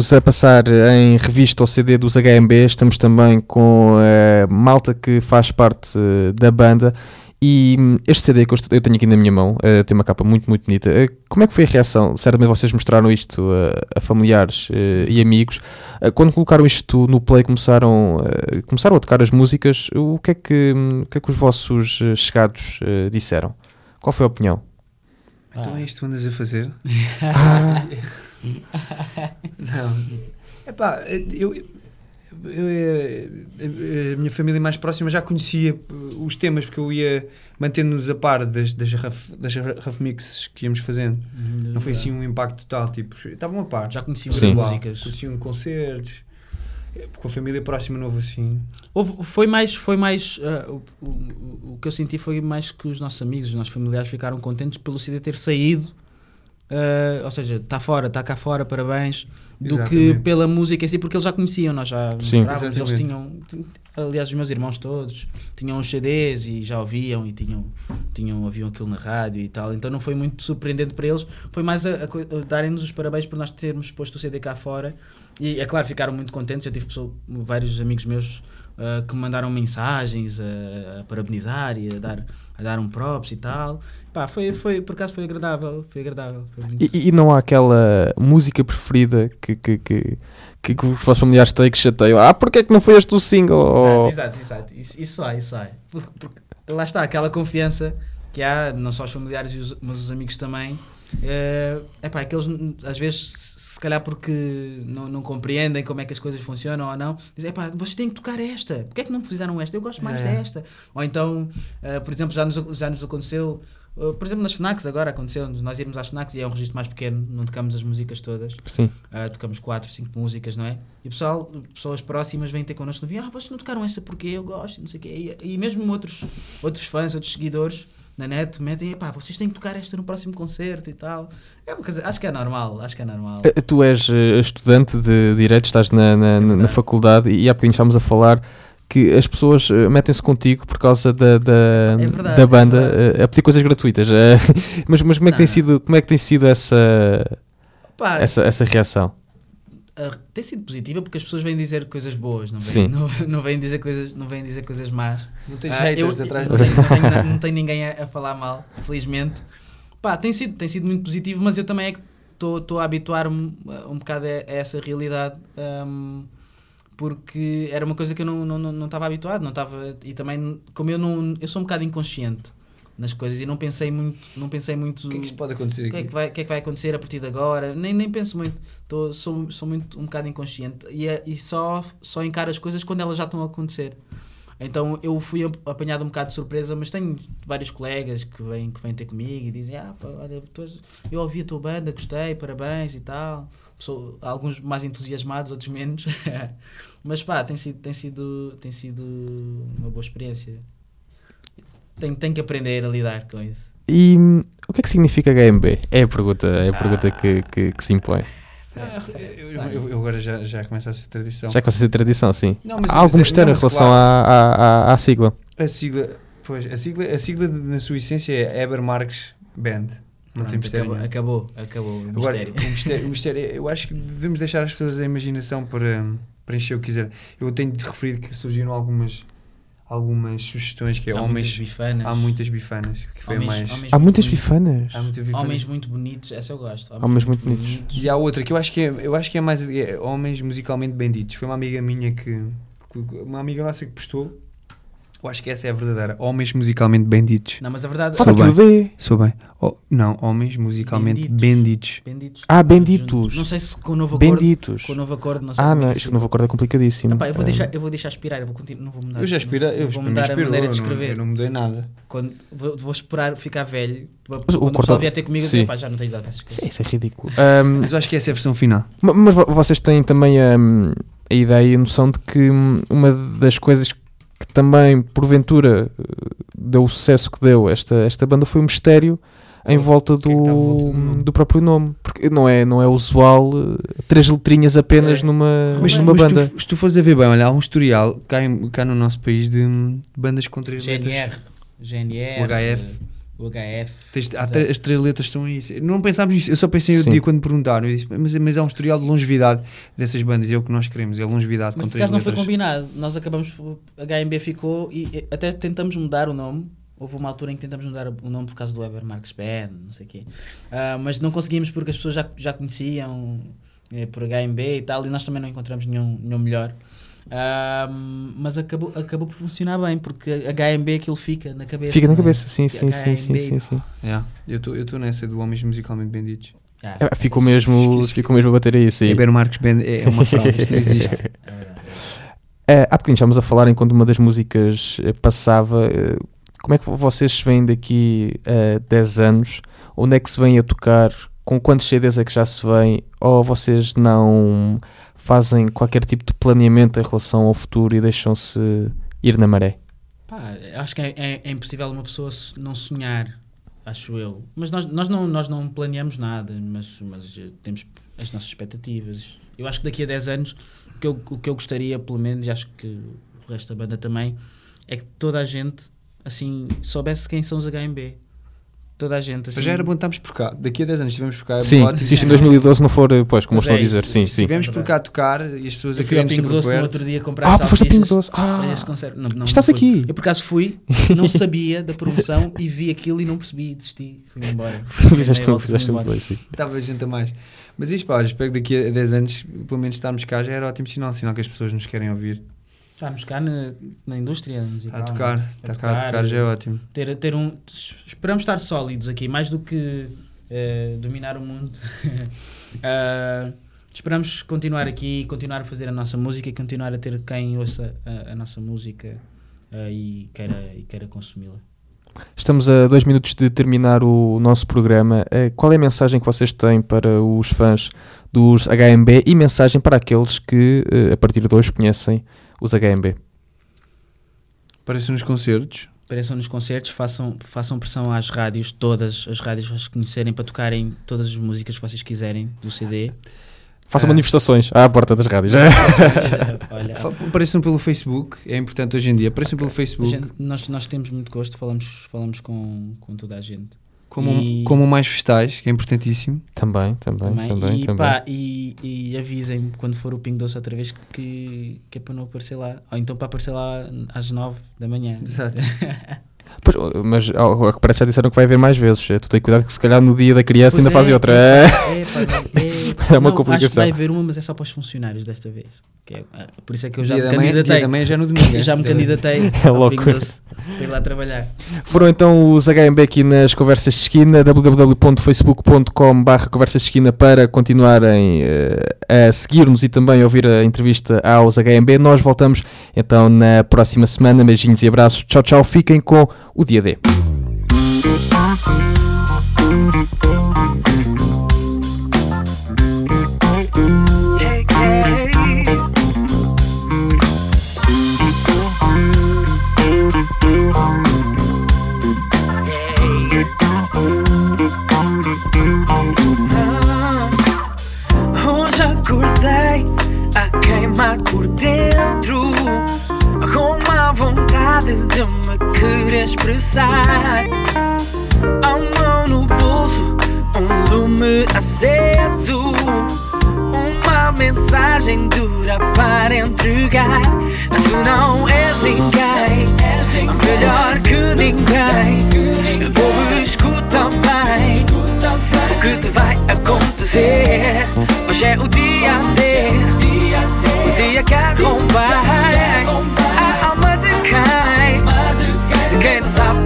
Estamos a passar em revista ao CD dos HMB, estamos também com a malta que faz parte eh, da banda e hum, este CD que eu tenho aqui na minha mão eh, tem uma capa muito, muito bonita. Eh, Como é que foi a reação? Certamente vocês mostraram isto a, familiares eh, e amigos. Eh, Quando colocaram isto no play, começaram, eh, começaram a tocar as músicas, o que é que, hum, o que, é que os vossos eh, chegados eh, disseram? Qual foi a opinião? Então é isto que andas a fazer? [LAUGHS] Ah, Não. Epá, eu, eu, eu- a minha família mais próxima já conhecia uh, os temas porque eu ia mantendo-nos a par das, das, raf, das raf mixes que íamos fazendo. Não foi assim um impacto total, tipo, estavam a par. Já conheciam as músicas. Conheciam concertos. Eh, Com a família próxima não houve assim. Houve- foi mais, foi mais ah, o, o- o que eu senti foi mais que os nossos amigos, os nossos familiares ficaram contentes pelo CD ter saído. Ah, ou seja, está fora, está cá fora, parabéns. Do que Exatamente. pela música em si, porque eles já conheciam, nós já mostrávamos, eles tinham, tin- aliás, os meus irmãos todos tinham os CDs e já ouviam e tinham, tinham, ouviam aquilo na rádio e tal, então não foi muito surpreendente para eles, foi mais a, a a darem-nos os parabéns por nós termos posto o CD cá fora e é claro, ficaram muito contentes. Eu tive pessoa- vários amigos meus ah, que me mandaram mensagens a, a parabenizar e a dar, a dar um props e tal. Pá, foi, foi, por acaso foi agradável. Foi agradável. Foi muito- E, e não há aquela música preferida que, que, que, que, que os vossos familiares têm que chateiam? Ah, porque é que não foi este o single? Ou- Exato, exato, exato. Isso, isso há, isso há. Porque, porque lá está, aquela confiança que há, não só os familiares, os- mas os amigos também. É epá, aqueles às vezes, se calhar porque não, não compreendem como é que as coisas funcionam ou não, dizem, epá, vocês têm que tocar esta, porque é que não fizeram esta? Eu gosto mais É. desta. Ou então, eh, por exemplo, já nos, já nos aconteceu, eh, por exemplo, nas FNACs agora aconteceu, nós irmos às FNACs e é um registro mais pequeno, não tocamos as músicas todas. Sim. Uh, tocamos 4, 5 músicas, não é? E o pessoal, pessoas próximas vêm ter connosco no vídeo, ah, vocês não tocaram esta porque eu gosto, não sei o quê. E, e mesmo outros, outros fãs, outros seguidores, na net metem, pá, vocês têm que tocar esta no próximo concerto e tal. É uma coisa, acho que é normal, acho que é normal. Eh, Tu és estudante de Direito, estás na, na, na- na verdade. faculdade e há bocadinho estávamos a falar que as pessoas eh, metem-se contigo por causa da, da, É verdade, da é banda eh, a pedir coisas gratuitas. eh, [LAUGHS] mas, mas como é que tem sido, como é que tem sido essa, Pá, essa, essa reação? tem sido positiva porque as pessoas vêm dizer coisas boas, não vêm, não, [LAUGHS] não vêm dizer coisas, não vêm dizer coisas más. Não tens Ah, haters eu- atrás não, tenho, não, tenho, não tenho ninguém a, a falar mal, felizmente. Pá, tem sido, tem sido muito positivo, mas eu também é que estou a habituar-me um bocado a, a essa realidade. um, porque era uma coisa que eu não estava não, não estava habituado, não estava e também como eu não eu sou um bocado inconsciente nas coisas e não pensei muito, não pensei muito O que é que isto pode acontecer o que é que vai, o que é que vai acontecer a partir de agora? Nem, nem penso muito. Tô, sou, sou muito um bocado inconsciente e, é- e só, só encaro as coisas quando elas já estão a acontecer. Então eu fui ap- apanhado um bocado de surpresa, mas tenho vários colegas que vêm, que vêm ter comigo e dizem: Ah, pá, olha, tu eu ouvi a tua banda, gostei, parabéns e tal. Sou, alguns mais entusiasmados, outros menos. [LAUGHS] mas pá, tem sido, tem, sido, tem sido uma boa experiência. Tenho, tenho que aprender a lidar com isso. E hum, o que é que significa HMB? É a pergunta, é a pergunta que, que, que se impõe. Eu, eu- eu agora já, já começa a ser tradição. Já começa a ser tradição, sim. Não, mas- Há algum é- mistério em relação claro. à, à, à, à sigla? A sigla, pois, a sigla, a sigla na sua essência é Eber Marques Band. Não tem mistério. acabou, acabou, acabou o Agora, mistério. o mistério, o mistério, eu acho que devemos deixar as pessoas a imaginação para, para encher o que quiser. Eu tenho de referir que surgiram algumas, algumas sugestões que é há homens. muitas bifanas. Há muitas bifanas, que foi homens, mais. homens Há muito muitas bonitos. bifanas. Há muitas bifanas. Homens muito bonitos, essa eu gosto. Homens muito bonitos. E há outra que eu acho que é, eu acho que é mais é, homens musicalmente benditos. Foi uma amiga minha que- uma amiga nossa que postou. Eu acho que essa é a verdadeira. Homens musicalmente benditos. Não, mas a verdade Sou o D. Sou bem. Oh, não, homens musicalmente Benditos. benditos. benditos. Ah, benditos. Não sei se com o novo acordo. Benditos. Com o novo acordo, não sei Ah, é não, que isto se- não vou acordar complicadíssimo. Epá, eu, vou Ah, deixar, eu vou deixar expirar, eu vou continuar, não vou mudar. Eu já aspirei, não, eu vou mudar a expirou, maneira de eu não- escrever. Eu não mudei nada. Quando, vou, vou esperar ficar velho. Mas o Quando o pessoal vier ter comigo, Sim. digo, pá, já não tenho dado essas Sim, isso é ridículo. [LAUGHS] Ahm, Mas eu acho que essa é a versão final. Ma- Mas vo- vocês têm também hum, a ideia e a noção de que hum, uma das coisas que também, porventura, eh, deu o sucesso que deu esta, esta banda foi o mistério em volta que é que volta do, do próprio nome. Porque não é, não é usual eh, três letrinhas apenas É. numa, Mas, numa mas banda. tu, se tu fores a ver bem, olha, há um historial cá, em- cá no nosso país de, de bandas com três letras. GNR. GNR. O HF. O HF. Tens- há as três letras estão aí. Não pensámos nisso, eu só pensei no dia quando perguntaram. Eu disse, mas, mas há um historial de longevidade dessas bandas e é o que nós queremos, é longevidade Mas com por três acaso não foi letras. combinado. Nós acabamos, a HMB ficou e até tentamos mudar o nome. Houve uma altura em que tentamos mudar o nome por causa do Weber Marques Band, não sei o quê. Ah, mas não conseguimos porque as pessoas já, já conheciam eh, por HMB e tal, e nós também não encontramos nenhum, nenhum melhor. Ah, mas acabou, acabou por funcionar bem, porque a HMB aquilo fica na cabeça. Fica na é? cabeça, sim, sim, sim, sim, HMB. sim, sim. Yeah, eu estou nessa do Homens Musicalmente Benditos. Ah, É, ficou, mesmo, Esqueci. ficou mesmo a bater aí, sim. Eber Marques Band é, é uma fraude, isto não [LAUGHS] existe. é. Eh, há bocadinho estávamos a falar enquanto uma das músicas eh, passava. eh, como é que vocês se veem daqui a 10 anos? Onde é que se vêm a tocar? Com quantos CDs é que já se vêm? Ou vocês não fazem qualquer tipo de planeamento em relação ao futuro e deixam-se ir na maré? Pá, acho que é, é- é impossível uma pessoa so- não sonhar, acho eu. Mas nós, nós, não, nós não planeamos nada, mas, mas eh, temos as nossas expectativas. Eu acho que daqui a 10 anos, o que eu, o que eu gostaria, pelo menos, e acho que o resto da banda também, é que toda a gente assim soubesse quem são os HMB. Toda a gente assim. Mas já era bom estarmos por cá. Daqui a 10 anos estivemos por cá. é Sim, ótimo. se isto em 2012 não for, eh, pois, como estão a é dizer, sim, sim. Estivemos por cá a tocar e as pessoas Eu fui ao aqui Pingo Doce no outro dia comprar Ah, foste ao Pingo Doce. Ah. para este concerto. Não, não, Estás não fui. aqui? Eu por acaso fui, não [LAUGHS] sabia da promoção e vi aquilo e não percebi, desisti, fui embora. [LAUGHS] Fizeste a e fui embora. play, sim. Estava gente a mais. Mas isto, pá, espero que daqui a 10 anos, pelo menos estarmos cá, já era ótimo sinal. Sinal que as pessoas nos querem ouvir. Estamos cá na, na indústria musical. Está a tocar, é? está cá a tocar, já é ótimo. ter, ter um, esperamos estar sólidos aqui, mais do que eh, dominar o mundo. Ah, [LAUGHS] esperamos continuar aqui, continuar a fazer a nossa música e continuar a ter quem ouça a, a nossa música ah, e queira, e queira consumi-la. Estamos a dois minutos de terminar o nosso programa. Eh, Qual é a mensagem que vocês têm para os fãs dos HMB e mensagem para aqueles que eh, a partir de hoje conhecem os HMB? Apareçam nos concertos. apareçam nos concertos, façam, façam pressão às rádios, todas as rádios que vocês conhecerem, para tocarem todas as músicas que vocês quiserem do CD. Façam Ah. manifestações à porta das rádios. [LAUGHS] Olha, Apareçam pelo Facebook, é importante hoje em dia. Apareçam pelo Facebook gente- nós, nós temos muito gosto, falamos, falamos com, com toda a gente. Como, e- como mais festais, que é importantíssimo. também, também, também. também, e, também. pá, e, e avisem-me quando for o Pingo Doce outra vez que, que é para não aparecer lá. Ou então para aparecer lá às 9 da manhã. Exato. [LAUGHS] Pois, mas ao ao que parece já disseram que vai haver mais vezes. Eh, Tu tem cuidado que se calhar no dia da criança Pois ainda é, fazem outra. [LAUGHS] É, pá, [LAUGHS] é, É uma não, Acho que complicação. vai haver uma, mas é só para os funcionários desta vez. Que é- ah, por isso é que eu já dia me dia candidatei. da manhã já é no domingo. Eu já me candidatei [LAUGHS] É loucura. Para ir lá trabalhar. Foram então os HMB aqui nas Conversas de Esquina, www.facebook.com barra Conversas de Esquina para continuarem eh, a seguir-nos e também ouvir a entrevista aos HMB. Nós voltamos então na próxima semana. Beijinhos e abraços. Tchau, tchau. Fiquem com o Dia D. vontade de me querer expressar. A mão no bolso, um lume aceso. Uma mensagem dura para entregar. Tu não és ninguém, melhor que ninguém. O povo escuta bem o que te vai acontecer. Hoje é o dia D O dia que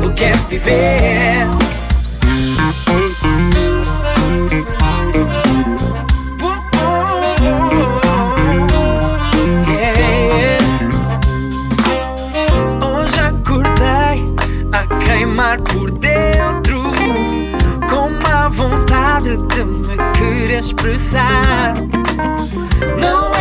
mundo quer viver. Hoje acordei a queimar por dentro, com a vontade de me querer expressar. Não